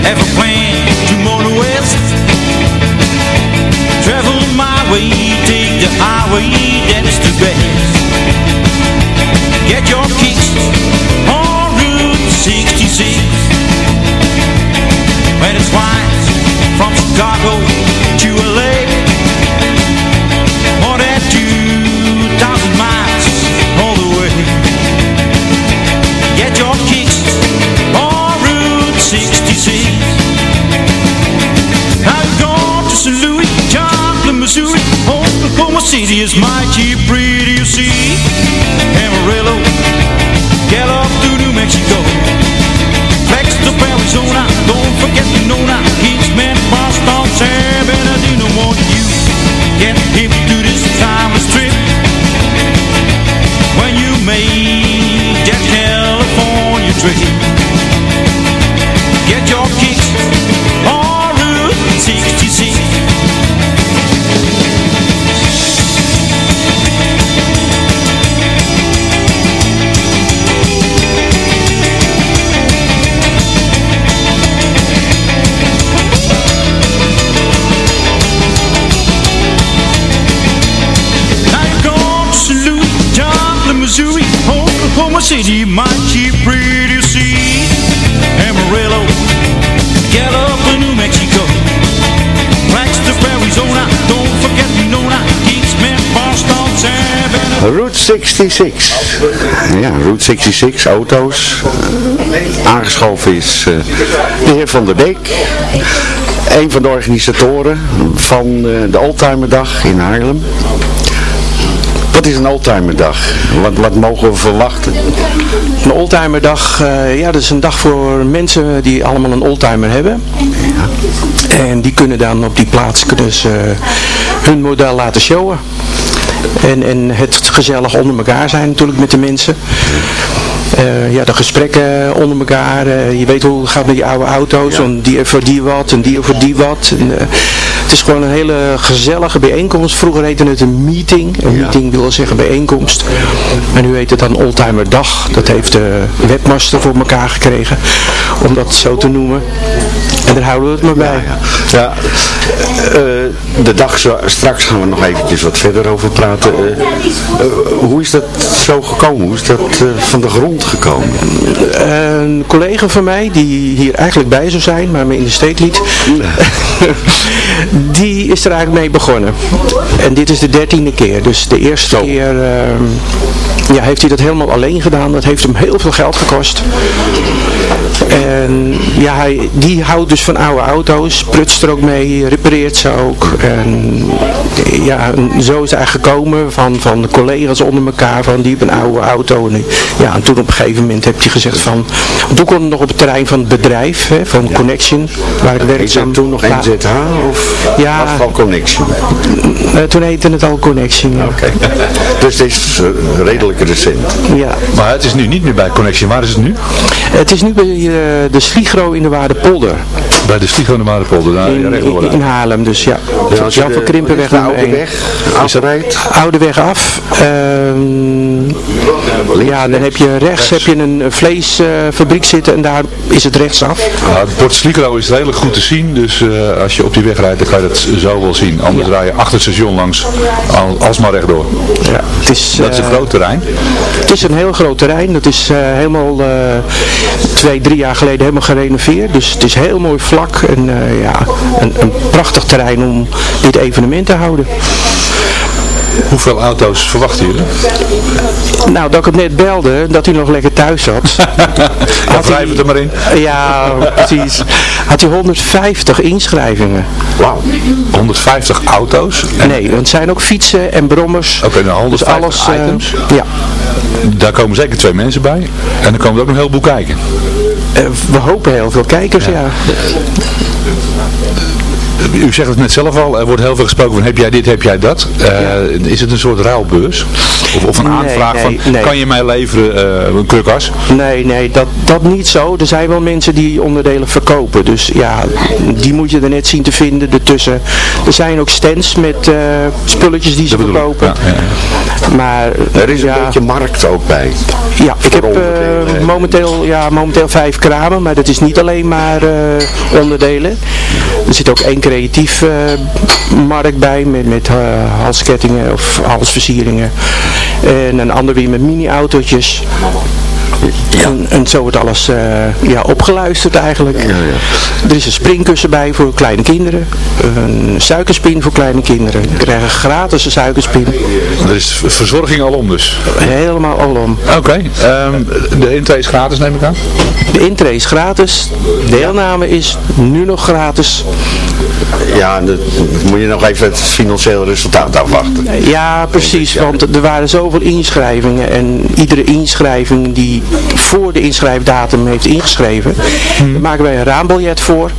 have a plan to motor west Travel my way, take the highway, that's the best Get your kicks on Route 66 From Chicago to LA More than 2,000 miles all the way. Get your kicks on Route 66 I've gone to St. Louis, Missouri. City is mighty pretty, you see dream 66. Ja, Route 66, auto's. Aangeschoven is eh, de heer Van der Beek. Een van de organisatoren van eh, de Oldtimerdag in Haarlem. Wat is een Oldtimerdag? Wat, wat mogen we verwachten? Een oldtimerdag, eh ja, dat is een dag voor mensen die allemaal een oldtimer hebben. En die kunnen dan op die plaats kunnen ze, hun model laten showen. En, en het gezellig onder elkaar zijn natuurlijk met de mensen. Eh, ja, de gesprekken onder elkaar. eh, je weet hoe het gaat met die oude auto's. En die voor die wat en die voor die wat. En, eh, het is gewoon een hele gezellige bijeenkomst. Vroeger heette het een meeting. Een meeting wil zeggen bijeenkomst. En nu heet het dan Oldtimer Dag. Dat heeft de webmaster voor elkaar gekregen. Om dat zo te noemen. En daar houden we het maar bij. Ja, eh, de dag zo, straks gaan we nog eventjes wat verder over praten. Eh, eh, hoe is dat zo gekomen? Hoe is dat van de grond gekomen? Een collega van mij, die hier eigenlijk bij zou zijn, maar me in de steek liet, die is er eigenlijk mee begonnen. En dit is de dertiende keer. Dus de eerste keer ehm, ja, heeft hij dat helemaal alleen gedaan. Dat heeft hem heel veel geld gekost. En ja, hij, die houdt dus van oude auto's, prutst er ook mee, repareert ze ook. En ja, zo is hij gekomen van, van de collega's onder elkaar, van die hebben een oude auto. En, ja, en toen op een gegeven moment heeft hij gezegd van, toen kwam het nog op het terrein van het bedrijf, hè, van Connection, waar ik werkzaam toen nog Ja. NZH of Ja. Afval Connection? Eh, toen heette het al Connection. ja. Oké. Dus dit is eh, redelijk recent. Ja. Maar het is nu niet meer bij Connection. Waar is het nu? Het is nu bij eh, de Sligro in de Waardepolder. Bij de Stigo de. Daar In, in, in Haarlem, dus ja. Als Jan van de- Krimpenweg de oude weg afrijdt, Oude weg af. Ehm, ja, dan heb je rechts heb je een vleesfabriek zitten en daar is het rechtsaf. Ja, het bord Sligro is redelijk goed te zien, dus eh, als je op die weg rijdt, dan kan je dat zo wel zien. Anders rij je achter het station langs, al, alsmaar rechtdoor. Ja, het is, Dat is een eh, groot terrein. Het is een heel groot terrein. Dat is eh, helemaal eh, twee, drie jaar geleden helemaal gerenoveerd. Dus het is heel mooi vlak en eh, ja, een, een prachtig terrein om dit evenement te houden. Hoeveel auto's verwachten jullie? Nou, dat ik het net belde, dat hij nog lekker thuis zat. Ja, wrijf het er maar in. Ja, precies. Had hij 150 inschrijvingen. Wauw. 150 auto's? En, Nee, want het zijn ook fietsen en brommers. Oké, nou 150 dus alles, eh, items. ja. Daar komen zeker twee mensen bij. En dan komen er ook nog een heleboel kijken. Eh, we hopen heel veel kijkers, ja. U zegt het net zelf al, er wordt heel veel gesproken van heb jij dit, heb jij dat. Eh, Is het een soort ruilbeurs? Of, of een Nee, aanvraag nee, van, nee. kan je mij leveren eh, een krukas? Nee, nee, dat, dat niet zo. Er zijn wel mensen die onderdelen verkopen. Dus ja, die moet je er net zien te vinden ertussen. Er zijn ook stands met eh, spulletjes die ze Dat verkopen. Ja, ja. Maar er is een beetje markt ook bij. ja, ik heb eh, momenteel, ja, momenteel vijf kramen, maar dat is niet alleen maar eh, onderdelen. Er zit ook één creatief eh, markt bij met, met eh, halskettingen of halsversieringen. En een ander weer met mini-autootjes. En, en zo wordt alles eh, ja, opgeluisterd eigenlijk. Er is een springkussen bij voor kleine kinderen. Een suikerspin voor kleine kinderen. Die krijgen gratis een suikerspin. Er is verzorging alom dus. Helemaal alom. Oké, ehm, de intree is gratis neem ik aan. De intree is gratis. Deelname is nu nog gratis. Ja, dat moet je nog even het financiële resultaat afwachten. Ja, precies. Want er waren zoveel inschrijvingen. En iedere inschrijving die voor de inschrijfdatum heeft ingeschreven, daar maken wij een raambiljet voor.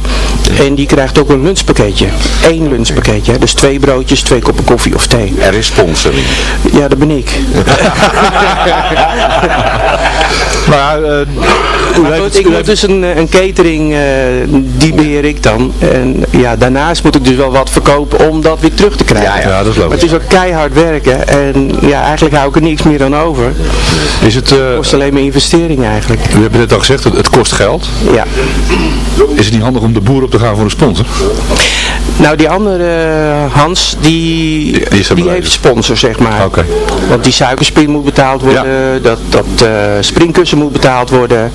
En die krijgt ook een lunchpakketje. Eén lunchpakketje. Dus twee broodjes, twee koppen koffie of thee. Er is sponsoring. Ja, dat ben ik. Maar uh, Maar goed, ik moet dus een, eh, een catering, eh, die beheer ik dan. En ja, daarnaast moet ik dus wel wat verkopen om dat weer terug te krijgen. Ja, dat is Maar het is ook keihard werken. En ja, eigenlijk hou ik er niks meer aan over. Is het, eh, Het kost alleen maar investering eigenlijk. u hebt net al gezegd, het, het kost geld. Ja. Is het niet handig om de boer op te gaan voor een sponsor? Nou, die andere eh, Hans, die, Die die heeft sponsor, zeg maar. Oké. Want die suikerspin moet betaald worden, dat, dat eh, springkussen moet betaald worden.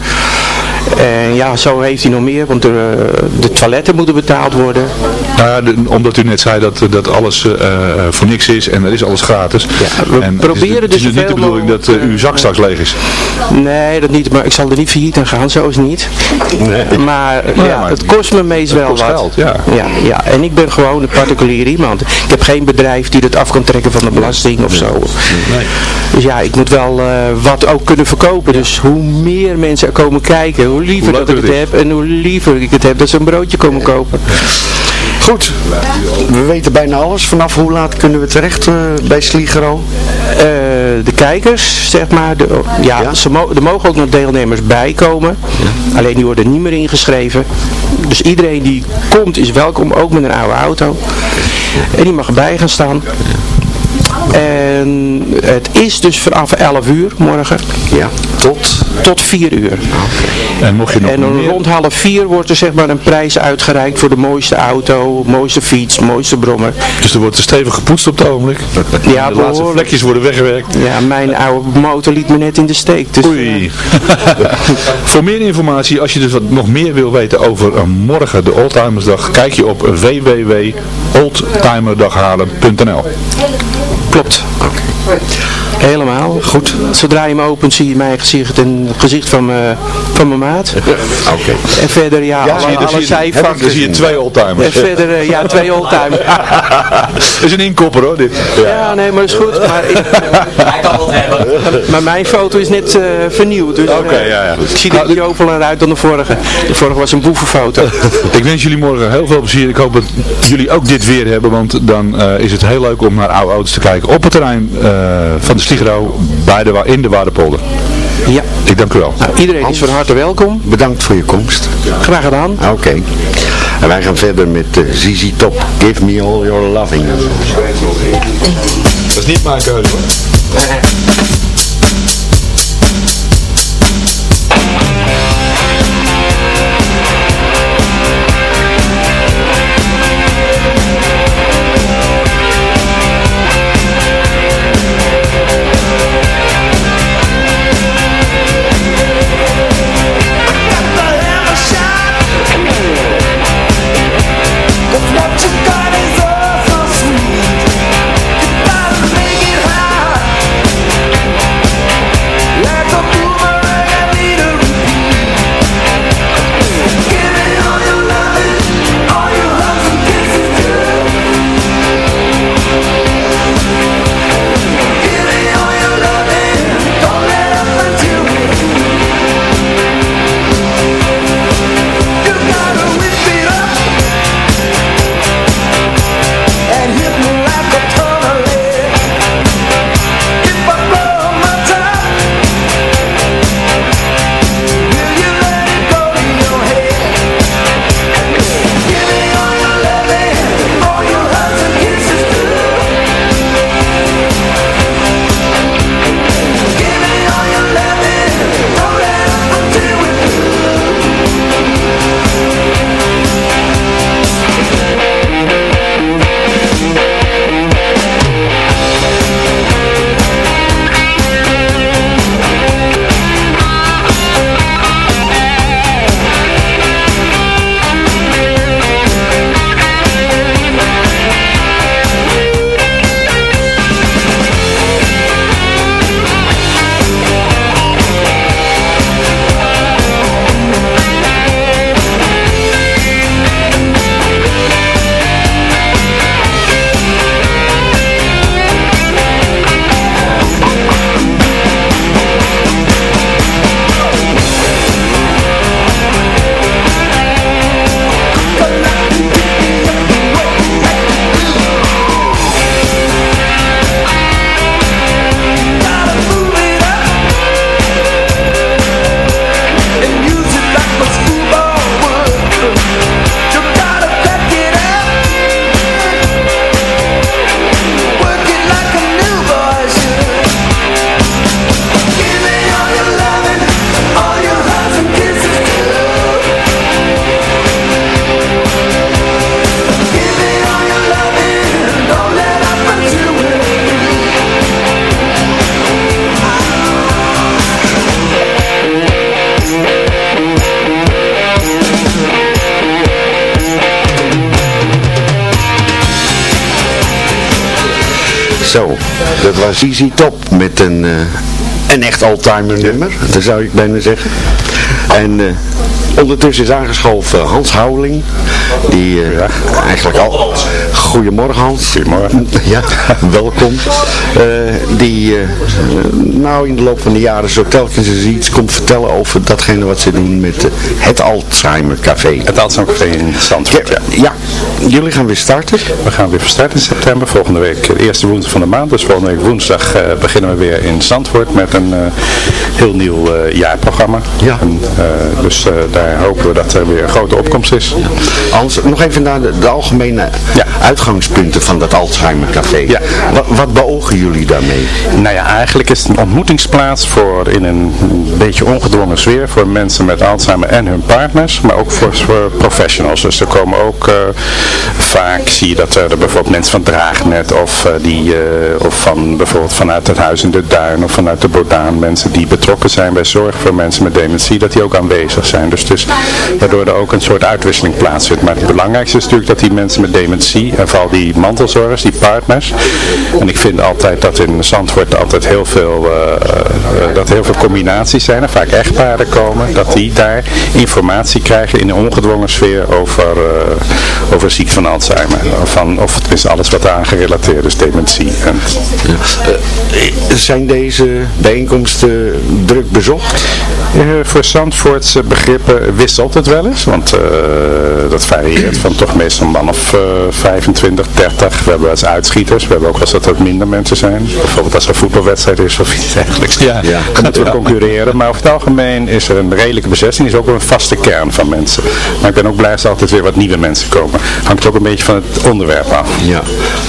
En ja, zo heeft hij nog meer, want de, de toiletten moeten betaald worden. Nou ja, de- omdat u net zei dat, dat alles eh, eh, voor niks is en er is alles gratis. we en proberen het is, dus het is niet de bedoeling dat eh, uw zak straks leeg is. Nee, dat niet, maar ik zal er niet failliet aan gaan, zo is het niet. Maar, Ja, ja, maar het kost me meest wel wat. geld, ja. Ja, ja. En ik ben gewoon een particulier iemand. Ik heb geen bedrijf die het af kan trekken van de belasting of zo. Dus ja, ik moet wel eh, wat ook kunnen verkopen. Dus hoe meer mensen er komen kijken, hoe liever Hoe dat ik het heb. En hoe liever ik het heb dat ze een broodje komen kopen. Goed, we weten bijna alles. Vanaf hoe laat kunnen we terecht eh, bij Sligero? Eh, de kijkers, zeg maar, de, ja, Ja. Ze mo er mogen ook nog deelnemers bij komen. Alleen die worden niet meer ingeschreven. Dus iedereen die komt is welkom, ook met een oude auto. En die mag erbij gaan staan. En het is dus vanaf 11 uur morgen. Ja, tot? Tot 4 uur. En mocht je nog En dan meer... rond half 4 wordt er zeg maar een prijs uitgereikt voor de mooiste auto, mooiste fiets, mooiste brommer. Dus er wordt er stevig gepoetst op het ogenblik. Ja, de laatste vlekjes worden weggewerkt. Ja, mijn oude motor liet me net in de steek. Dus, Oei. Voor meer informatie, als je dus wat nog meer wil weten over eh, morgen de Oldtimersdag, kijk je op www.oldtimerdaghalen.nl Klopt. Helemaal. Goed. Zodra je hem opent zie je mijn gezicht en het gezicht van mijn, van mijn maat. Oké. En verder ja, Ja, alle, zie je- dan alle zie je- zijvakken. dan zie je twee oldtimers. En verder eh, ja, twee oldtimers. Dat is een inkopper hoor dit. Ja, nee, maar dat is goed. Maar, ik, Hij kan het hebben. maar mijn foto is net eh, vernieuwd. Dus, Oké, eh, ja, ja. Ik zie er joveler uit dan de vorige. De vorige was een boevenfoto. Ik wens jullie morgen heel veel plezier. Ik hoop dat jullie ook dit weer hebben, want dan eh, is het heel leuk om naar oude auto's te kijken op het terrein eh, van de Stigro bij de, Wa- in de Waardepolder. Ja. Ik dank u wel. Nou, iedereen is van harte welkom. Bedankt voor je komst. Graag gedaan. Oké. En wij gaan verder met uh, ZZ Top. Give me all your loving. Dat is niet mijn keuze hoor. Easy Top met een, eh, een echt oldtimer nummer, dat zou ik bijna zeggen. En eh, ondertussen is aangeschoven Hans Houweling, die eh, eigenlijk al... Goedemorgen Hans. Goedemorgen. Ja, welkom. Eh, die eh, nou in de loop van de jaren zo telkens eens iets komt vertellen over datgene wat ze doen met eh, het Alzheimer Café. Het Alzheimer Café in Zandvoort, ja. Ja, jullie gaan weer starten. We gaan weer van start in september. Volgende week de eerste woensdag van de maand. Dus volgende week woensdag beginnen we weer in Zandvoort met een heel nieuw jaarprogramma. Ja. En, dus daar hopen we dat er weer een grote opkomst is. Hans, nog even naar de, de algemene uitgangspunten uitgangspunten van dat Alzheimer Café. Ja. Wat, wat beogen jullie daarmee? Nou ja, eigenlijk is het een ontmoetingsplaats voor in een beetje ongedwongen sfeer voor mensen met Alzheimer en hun partners, maar ook voor, voor professionals. Dus er komen ook eh, vaak, zie je dat er bijvoorbeeld mensen van Draagnet of, eh, die, eh, of van bijvoorbeeld vanuit het Huis in de Duin of vanuit de Bodaan, mensen die betrokken zijn bij zorg voor mensen met dementie, dat die ook aanwezig zijn. Dus, dus waardoor er ook een soort uitwisseling plaatsvindt. Maar het belangrijkste is natuurlijk dat die mensen met dementie, en vooral die mantelzorgers, die partners, en ik vind altijd dat in Zandvoort altijd heel veel, eh, eh, dat heel veel combinaties zijn, en vaak echtparen komen, dat die daar informatie krijgen in een ongedwongen sfeer over, uh, over ziekte van Alzheimer. Of, van, of tenminste alles wat aan gerelateerd is, dementie. En, zijn deze bijeenkomsten druk bezocht? voor Zandvoortse begrippen wisselt het wel eens, want dat varieert van toch meestal een man of 25, 30. We hebben wel eens uitschieters, we hebben ook wel eens dat er minder mensen zijn. Bijvoorbeeld als er een voetbalwedstrijd is of iets dergelijks. Ja, dan moeten we concurreren. Maar over het algemeen is er een redelijke bezetting. is ook een vaste kern van mensen. Maar ik ben ook blij dat er altijd weer wat nieuwe mensen komen. Hangt ook een beetje van het onderwerp af. Ja.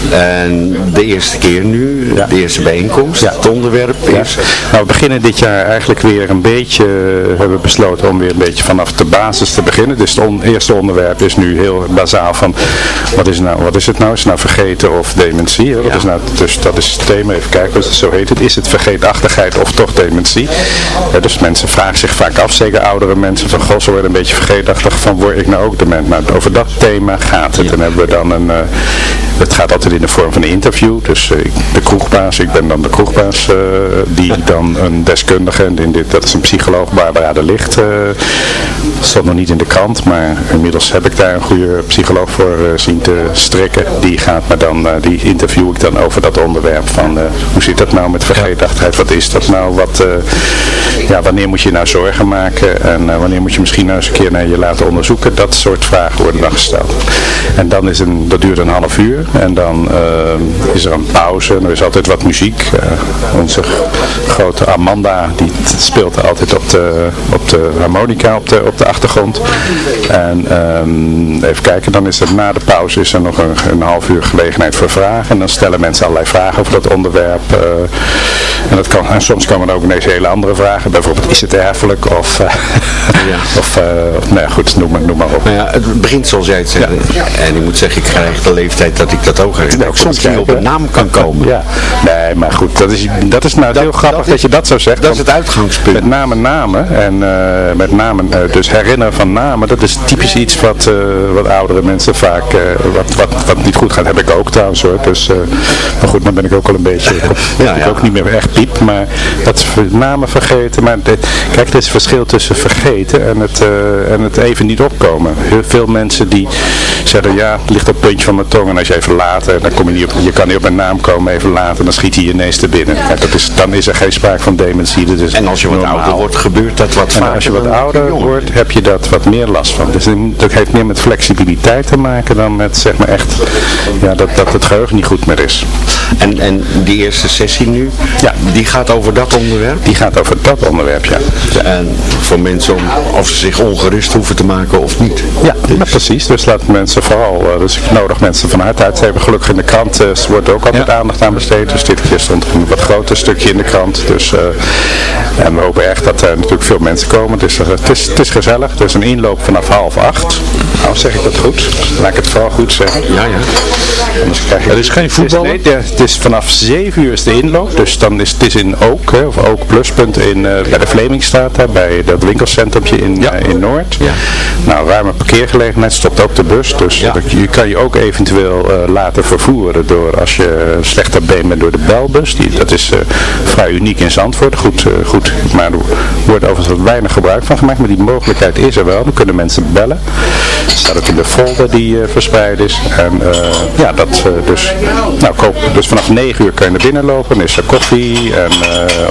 En de eerste keer nu, de eerste bijeenkomst, het onderwerp is... Nou, we beginnen dit jaar eigenlijk weer een beetje, uh, hebben we besloten om weer een beetje vanaf de basis te beginnen. Dus het eerste onderwerp is nu heel bazaal van, wat is, nou, wat is het nou? Is het nou vergeten of dementie? Hè? Wat is nou, dus dat is het thema, even kijken, wat zo heet het. Is het vergeetachtigheid of toch dementie? Ja, dus mensen vragen zich vaak af, zeker oudere mensen, van goh, ze worden een beetje vergeetachtig van, word ik nou ook dement? Nou, over dat thema gaat het. En hebben we dan een, uh, het gaat altijd in de vorm van een interview. Dus uh, de kroegbaas, ik ben dan de kroegbaas, uh, die dan een deskundige, en in dit, dat is een psycholoog, Barbara de Licht. dat stond nog niet in de krant, maar inmiddels heb ik daar een goede psycholoog voor zien te strikken. Die gaat me dan, die interview ik dan over dat onderwerp van, hoe zit dat nou met vergeetachtigheid? Wat is dat nou? Wat, ja, wanneer moet je nou zorgen maken? En wanneer moet je misschien nou eens een keer naar je laten onderzoeken? Dat soort vragen worden dan gesteld. En dan is een, dat duurt een half uur. En dan uh, is er een pauze. En er is altijd wat muziek. Uh, onze grote Amanda, die speelt altijd op de, op de harmonica op de, op de achtergrond. En um, even kijken, dan is er na de pauze is er nog een, een half uur gelegenheid voor vragen. En dan stellen mensen allerlei vragen over dat onderwerp. En, dat kan, en soms komen er ook ineens hele andere vragen. Bijvoorbeeld, is het erfelijk? Of, ja. of, of nou ja, goed, noem maar, noem maar op. Nou ja, het begint zoals jij het zegt. Ja. En ik moet zeggen, ik krijg de leeftijd dat ik dat ook heb. Nee, soms op een naam kan komen. Ja. Nee, maar goed, dat is, dat is nou dat, heel grappig dat, is, dat, je dat zo zegt. Dat is het uitgangspunt. Met name namen en uh, met name uh, dus herinneren van namen, dat is typisch iets wat, uh, wat oudere mensen vaak, wat, wat, wat niet goed gaat, heb ik ook trouwens hoor. Dus, maar goed, dan ben ik ook al een beetje, ja, ja. ook niet meer echt piep, maar dat namen vergeten. Maar kijk, er is verschil tussen vergeten en het, en het even niet opkomen. Heel veel mensen die zeggen, ja, het ligt op het puntje van mijn tong en als je even later, dan kom je niet op, je kan niet op mijn naam komen, even later, dan schiet hij ineens te binnen. Ja, dat is, dan is er geen sprake van dementie. Dat is en als je wat normaal. ouder wordt, gebeurt dat wat vaker. En als je wat ouder wordt, heb je dat wat meer last van. Dus dat heeft meer met flexibiliteit te maken dan met, zeg maar echt, ja, dat, dat het geheugen niet goed meer is. En, en die eerste sessie nu, ja. die gaat over dat onderwerp? Die gaat over dat onderwerp, ja. ja. En voor mensen om, of ze zich ongerust hoeven te maken of niet. Ja, dus. precies. Dus laat mensen vooral, uh, dus ik nodig mensen van harte uit. Ze hebben gelukkig in de krant, uh, er wordt ook altijd ja. aandacht aan besteed. Dus dit keer stond er een wat groter stukje in de krant. Dus, uh, en we hopen echt dat er natuurlijk veel mensen komen. Dus het is, het is gezellig. Het is een inloop vanaf half acht. Nou, zeg ik dat goed? Laat ik het vooral goed zeggen. Ja, ja. Krijg het is geen voetbal? Nee, het is vanaf 7 uur is de inloop. Dus dan is het is in Ook, hè, of Ook Pluspunt in, uh, bij de Vlemingstraat, bij dat winkelcentrumje in, ja. uh, in Noord. Ja. Nou, ruime parkeergelegenheid, stopt ook de bus. Dus ja. je kan je ook eventueel uh, laten vervoeren door als je slechter been bent door de belbus. Die, dat is vrij uniek in Zandvoort. Goed, goed, maar er wordt overigens wat weinig gebruik van gemaakt. Maar die mogelijkheid is er wel. Dan kunnen mensen bellen. Er staat ook in de folder die verspreid is. En ja, dat dus, nou, koop, dus vanaf 9 uur kun je naar binnen lopen. Dan is er koffie. En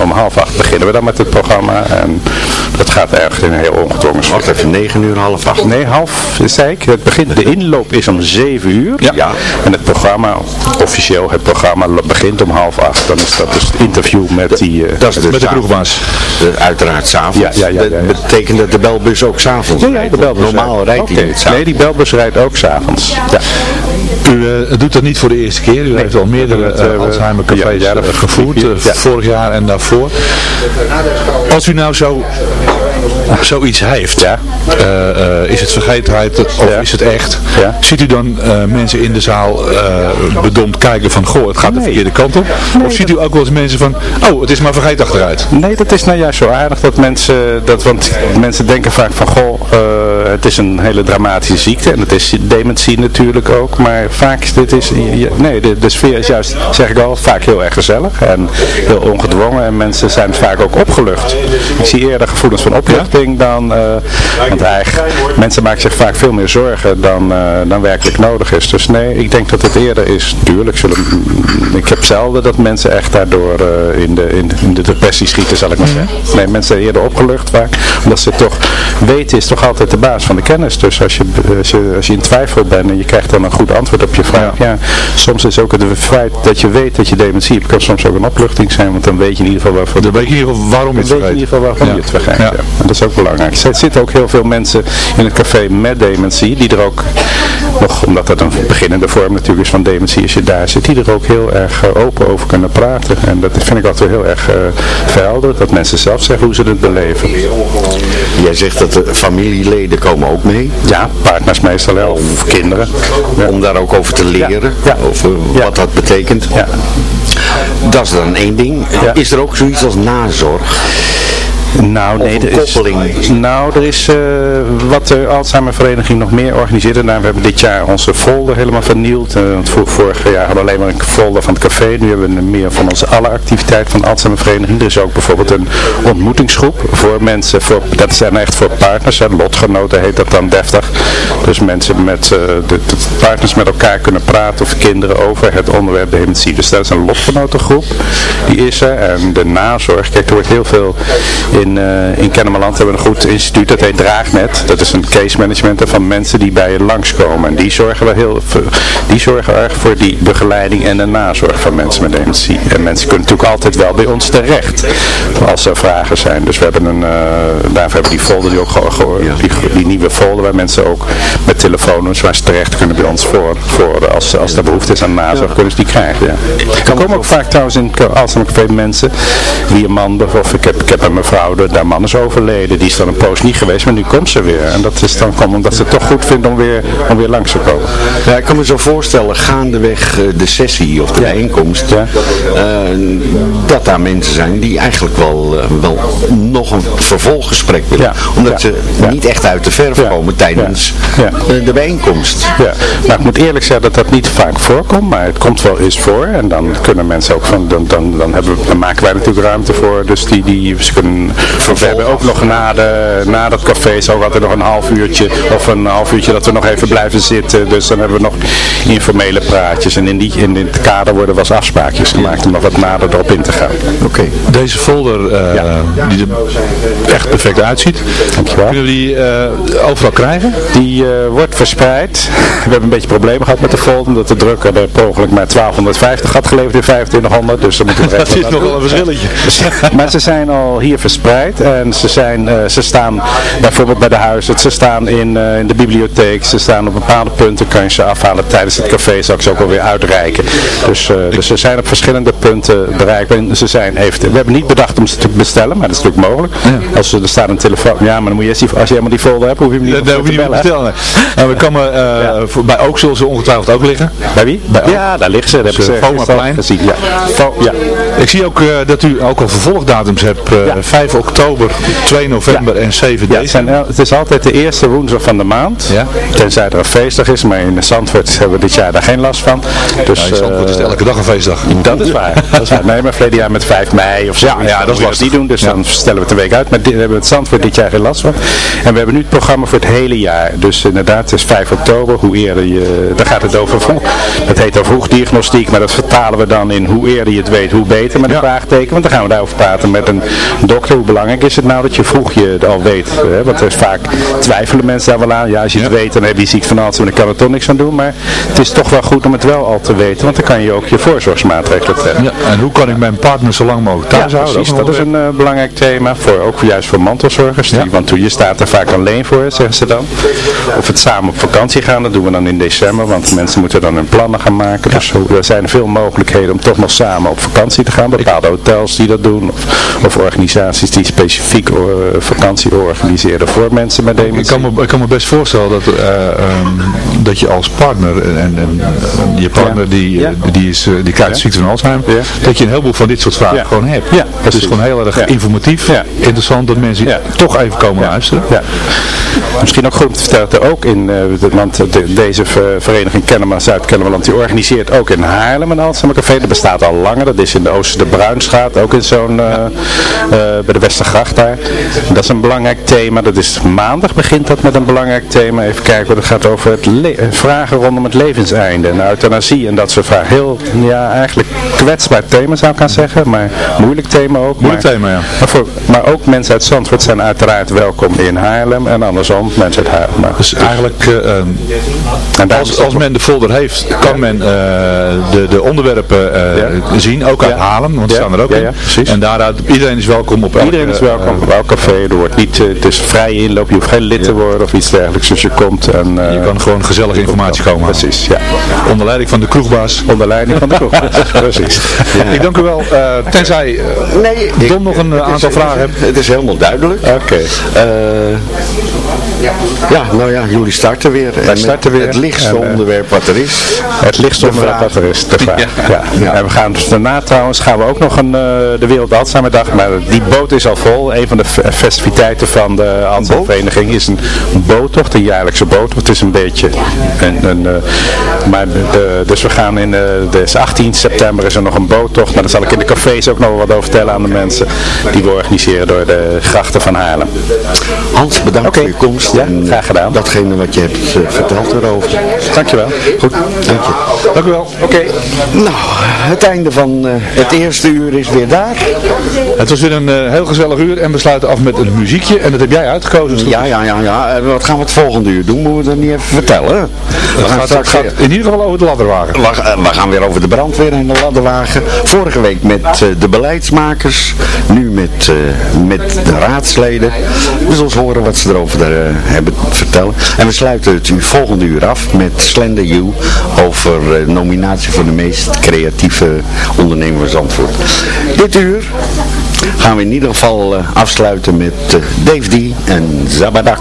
om half acht beginnen we dan met het programma. En dat gaat erg in een heel ongedwongen Wacht even, 9 uur, half acht? Nee, half, zei ik. Het begint, de inloop is om 7 uur. Ja. ja. En het programma, officieel het programma begint om half acht. Dan is dat dus het interview met die... Uh, dat is dus met de kroegbaas. uiteraard s'avonds. Ja, ja, ja, ja, Dat betekent dat de belbus ook s'avonds ja, de belbus Normaal rijdt okay. hij niet Nee, die belbus rijdt ook s'avonds. Ja. U eh, doet dat niet voor de eerste keer. U heeft al meerdere uh, Alzheimer cafés ja, gevoerd. Vorig jaar en daarvoor. Als u nou zo zoiets heeft, eh, eh, is het vergetenheid of is het echt? Ziet u dan eh, mensen in de zaal bedomd kijken van, goh, het gaat de verkeerde kant op? of ziet u ook wel eens mensen van, oh, het is maar vergeet achteruit? Nee, dat is nou juist zo aardig dat mensen, dat, want mensen denken vaak van, goh, het is een hele dramatische ziekte en het is dementie natuurlijk ook, maar vaak, dit is, ja, nee, de, de sfeer is juist, zeg ik al, vaak heel erg gezellig en heel ongedwongen en mensen zijn vaak ook opgelucht. Ik zie eerder gevoelens van opluchting dan, eh, want eigenlijk, mensen maken zich vaak veel meer zorgen dan, eh, dan werkelijk nodig is. Dus nee, ik denk dat het eerder is, tuurlijk, zullen, ik heb zelden dat mensen echt daardoor eh, in, de, in, de- in de depressie schieten, zal ik maar zeggen. Nee, mensen zijn eerder opgelucht vaak, omdat ze toch, weten is toch altijd de baas van de kennis. Dus als je, als je, als je in twijfel bent en je krijgt dan een goed antwoord op je vraag, ja, soms is ook het feit dat je weet dat je dementie hebt, kan soms ook een opluchting zijn, want dan weet je in ieder geval waarvoor. Dan weet je in ieder geval waarom je het Dan weet je in ieder geval waarom Ja. je het vergeet. Ja. Ja. En dat is ook belangrijk. Er zitten ook heel veel mensen in het café met dementie, die er ook nog, omdat dat een beginnende vorm natuurlijk is van dementie, als je daar zit, die er ook heel erg eh, open over kunnen praten. En dat vind ik altijd heel erg uh, dat mensen zelf zeggen hoe ze het beleven. Jij zegt dat de familieleden komen ook mee. Ja, partners meestal wel, of kinderen. Om daar ook over te leren, Ja. over wat dat betekent. Ja. Dat is dan één ding. Is er ook zoiets als nazorg? Nou, nee, er is, koppeling. nou, er is eh, wat de Alzheimervereniging nog meer organiseert. En we hebben dit jaar onze folder helemaal vernieuwd. Eh, want vor- vorig jaar hadden we alleen maar een folder van het café. Nu hebben we meer van onze alle activiteiten van de Alzheimervereniging. Er is ook bijvoorbeeld een ontmoetingsgroep voor mensen, voor, dat zijn echt voor partners. Hè, lotgenoten heet dat dan deftig. Dus mensen met, eh, de, de partners met elkaar kunnen praten of kinderen over het onderwerp dementie. Dus dat is een lotgenotengroep. Die is er. En de nazorg, kijk er wordt heel veel in, eh in Kennemerland hebben we een goed instituut, dat heet Draagnet. Dat is een case management van mensen die bij je langskomen. En die zorgen, wel heel, die zorgen erg voor die begeleiding en de nazorg van mensen met dementie. En mensen kunnen natuurlijk altijd wel bij ons terecht als er vragen zijn. Dus we hebben een, eh, daarvoor hebben we die folder, die, ook, ge- ge- die, die nieuwe folder waar mensen ook met telefoonnummers waar ze terecht kunnen bij ons voor, voor als, als er behoefte is aan nazorg, kunnen ze die krijgen. Ja. Er komen ook vaak trouwens in Alzheimer mensen die een man, of ik heb, ik heb een mevrouw, de, daar man is overleden, die is dan een poos niet geweest, maar nu komt ze weer. En dat is dan komen omdat ze het toch goed vindt om weer, om weer langs te komen. Ja, ik kan me zo voorstellen, gaandeweg eh, de sessie of de bijeenkomst, eh, dat daar mensen zijn die eigenlijk wel, eh, wel nog een vervolggesprek willen. Omdat ze niet echt uit de verf komen tijdens de bijeenkomst. Ja, nou ik moet eerlijk zeggen dat dat niet vaak voorkomt, maar het komt wel eens voor. En dan kunnen mensen ook van, dan, dan, dan, hebben, dan maken wij natuurlijk ruimte voor. Dus die, die ze kunnen, we hebben ook nog na, de, na dat café zo altijd nog een half uurtje of een half uurtje dat we nog even blijven zitten. Dus dan hebben we nog informele praatjes. En in, die, in dit kader worden wel eens afspraakjes gemaakt om nog wat nader erop in te gaan. Oké. Deze folder, eh, die er echt perfect uitziet, kunnen we die eh, overal krijgen? Die eh, wordt verspreid. We hebben een beetje problemen gehad met de folder, omdat de drukker er per ongeluk maar 1250 had geleverd in 2500. Dus dan moeten we er Dat even is wat nog wel een verschilletje. maar ze zijn al hier verspreid en ze, zijn, eh, ze staan bijvoorbeeld bij de huizen, ze staan in, eh, in de bibliotheek, ze staan op bepaalde punten, kan je ze afhalen tijdens het café, zal ik ze ook alweer uitreiken. Dus, eh, dus ze zijn op verschillende punten bereikbaar. En Ze zijn even, we hebben niet bedacht om ze te bestellen, maar dat is natuurlijk mogelijk. Als er, er staat een telefoon, ja, maar dan moet je eerst als je helemaal die folder hebt, hoef je hem niet, je te bellen. vertellen. Nou, we komen, eh, voor- bij Ook zullen ze ongetwijfeld ook liggen. Bij wie? Bij. Ja, daar liggen ze. Dat Dus, hebben ze. Ja. Ja. Ik zie ook dat u ook al vervolgdatums hebt. eh, 5 oktober, 2 november en 7 Ja, het, het is altijd de eerste woensdag van de maand. Ja. Tenzij er een feestdag is, maar in Zandvoort hebben we dit jaar daar geen last van. Dus, Ja, in Zandvoort is het eh, elke dag een feestdag. Dat is waar. Dat is waar. Nee, maar verleden jaar met 5 mei of zo. Ja, ja, dat lastig. niet doen, dus dan stellen we het een week uit. Maar dit, hebben we het Zandvoort dit jaar geen last van. En we hebben nu het programma voor het hele jaar. Dus inderdaad, het is 5 oktober. Hoe eerder je, daar gaat het over vroeg. Dat heet dan vroegdiagnostiek, maar dat vertalen we dan in hoe eerder je het weet, hoe beter. Met een vraagteken, want dan gaan we daarover praten met een dokter. Hoe belangrijk is het nou dat je vroeg je het al weet. Hè? Want er is vaak twijfelen mensen daar wel aan. Ja, als je het weet, dan heb je ziek van Alzheimer, dan kan er toch niks aan doen. Maar het is toch wel goed om het wel al te weten, want dan kan je ook je voorzorgsmaatregelen treffen. Ja, en hoe kan ik mijn partner zo lang mogelijk thuis ja, houden? precies. Dat is een eh, belangrijk thema, voor, ook juist voor mantelzorgers. Die, Want je staat er vaak alleen voor, zeggen ze dan. Of het samen op vakantie gaan, dat doen we dan in december, want mensen moeten dan hun plannen gaan maken. Dus er zijn veel mogelijkheden om toch nog samen op vakantie te gaan. Bepaalde hotels die dat doen, of, of organisaties die specifiek eh, vakantie organiseren voor mensen met dementie. Ik kan, me, ik kan me best voorstellen dat, eh, ehm, dat je als partner, en, en eh, je partner die, eh, die, is, die krijgt ziekte van Alzheimer, dat je een heleboel van dit soort vragen gewoon hebt. Ja, het is gewoon heel erg Ja. informatief, interessant dat mensen toch even komen luisteren. Ja. Misschien ook goed om te vertellen dat er ook in, want de- deze ver- vereniging Kennemer, Zuid-Kennemerland, die organiseert ook in Haarlem een Alzheimercafé. Dat bestaat al langer, dat is in de Ooster de Bruinstraat, ook in zo'n, bij de Westergracht daar. Dat is een belangrijk thema, dat is maandag begint dat met een belangrijk thema. Even kijken, dat gaat over het eh, vragen rondom het levenseinde en euthanasie en dat soort vragen. Heel, ja, eigenlijk kwetsbaar thema zou ik gaan zeggen, maar moeilijk thema ook. Moeilijk maar, thema, ja. Maar, voor, maar ook mensen uit Zandvoort zijn uiteraard welkom in Haarlem en andersom mensen uit Haarlem. Maar, Dus eigenlijk, eh, ehm, en als, als men de folder heeft, kan men eh, de, de onderwerpen zien, ook uit Ja. Haarlem, want die Ja, staan er ook in. en daaruit, iedereen is welkom op Iedereen is welkom op elk café. Er wordt niet, eh, het is vrij inloop. Je hoeft geen lid te worden of iets dergelijks. Dus je komt en... Je kan gewoon gezellige informatie komen. Precies, ja. Onder leiding van de kroegbaas. Onder leiding van de kroegbaas. Precies. Ik dank u wel. eh, tenzij eh, Nee, Don nog een eh, aantal vragen hebt. Het is helemaal duidelijk. Oké. Ja, nou ja, jullie starten weer. Met starten weer. Het lichtste En, eh, onderwerp wat er is. Het lichtste De onderwerp wat er is, de vraag. Ja. En we gaan dus daarna trouwens, gaan we ook nog een, eh, de Wereld Alzheimerdag, maar die boot is al vol. Een van de festiviteiten van de Alzheimervereniging is een boottocht, een jaarlijkse boottocht. Het is een beetje, een, een, eh, maar de, de- dus we gaan in, dus 18 september is er nog een boottocht, maar daar zal ik in de cafés ook nog wel wat over vertellen aan de mensen die we organiseren door de grachten van Haarlem. Hans, bedankt voor je komst. Ja, en graag gedaan. datgene wat je hebt eh, verteld erover. Dankjewel. Goed, dank je. Dank u wel. Oké. Nou, het einde van eh, het eerste uur is weer daar. Het was weer een eh, heel gezellig uur en we sluiten af met een muziekje. En dat heb jij uitgekozen. Ja, ja, ja, ja. Eh, Wat gaan we het volgende uur doen? Moeten we dat niet even vertellen? We Het gaan gaat, straks gaat in ieder geval over de ladderwagen. We, eh, we gaan weer over de brandweer en de ladderwagen. Vorige week met eh, de beleidsmakers. Nu met, eh, met de raadsleden. We zullen eens horen wat ze erover eh, hebben te vertellen. En we sluiten het volgende uur af met Slender You. Over eh, nominatie voor de meest creatieve ondernemer van Zandvoort. Dit uur gaan we in ieder geval eh, afsluiten met eh, Dave D en Zabadak.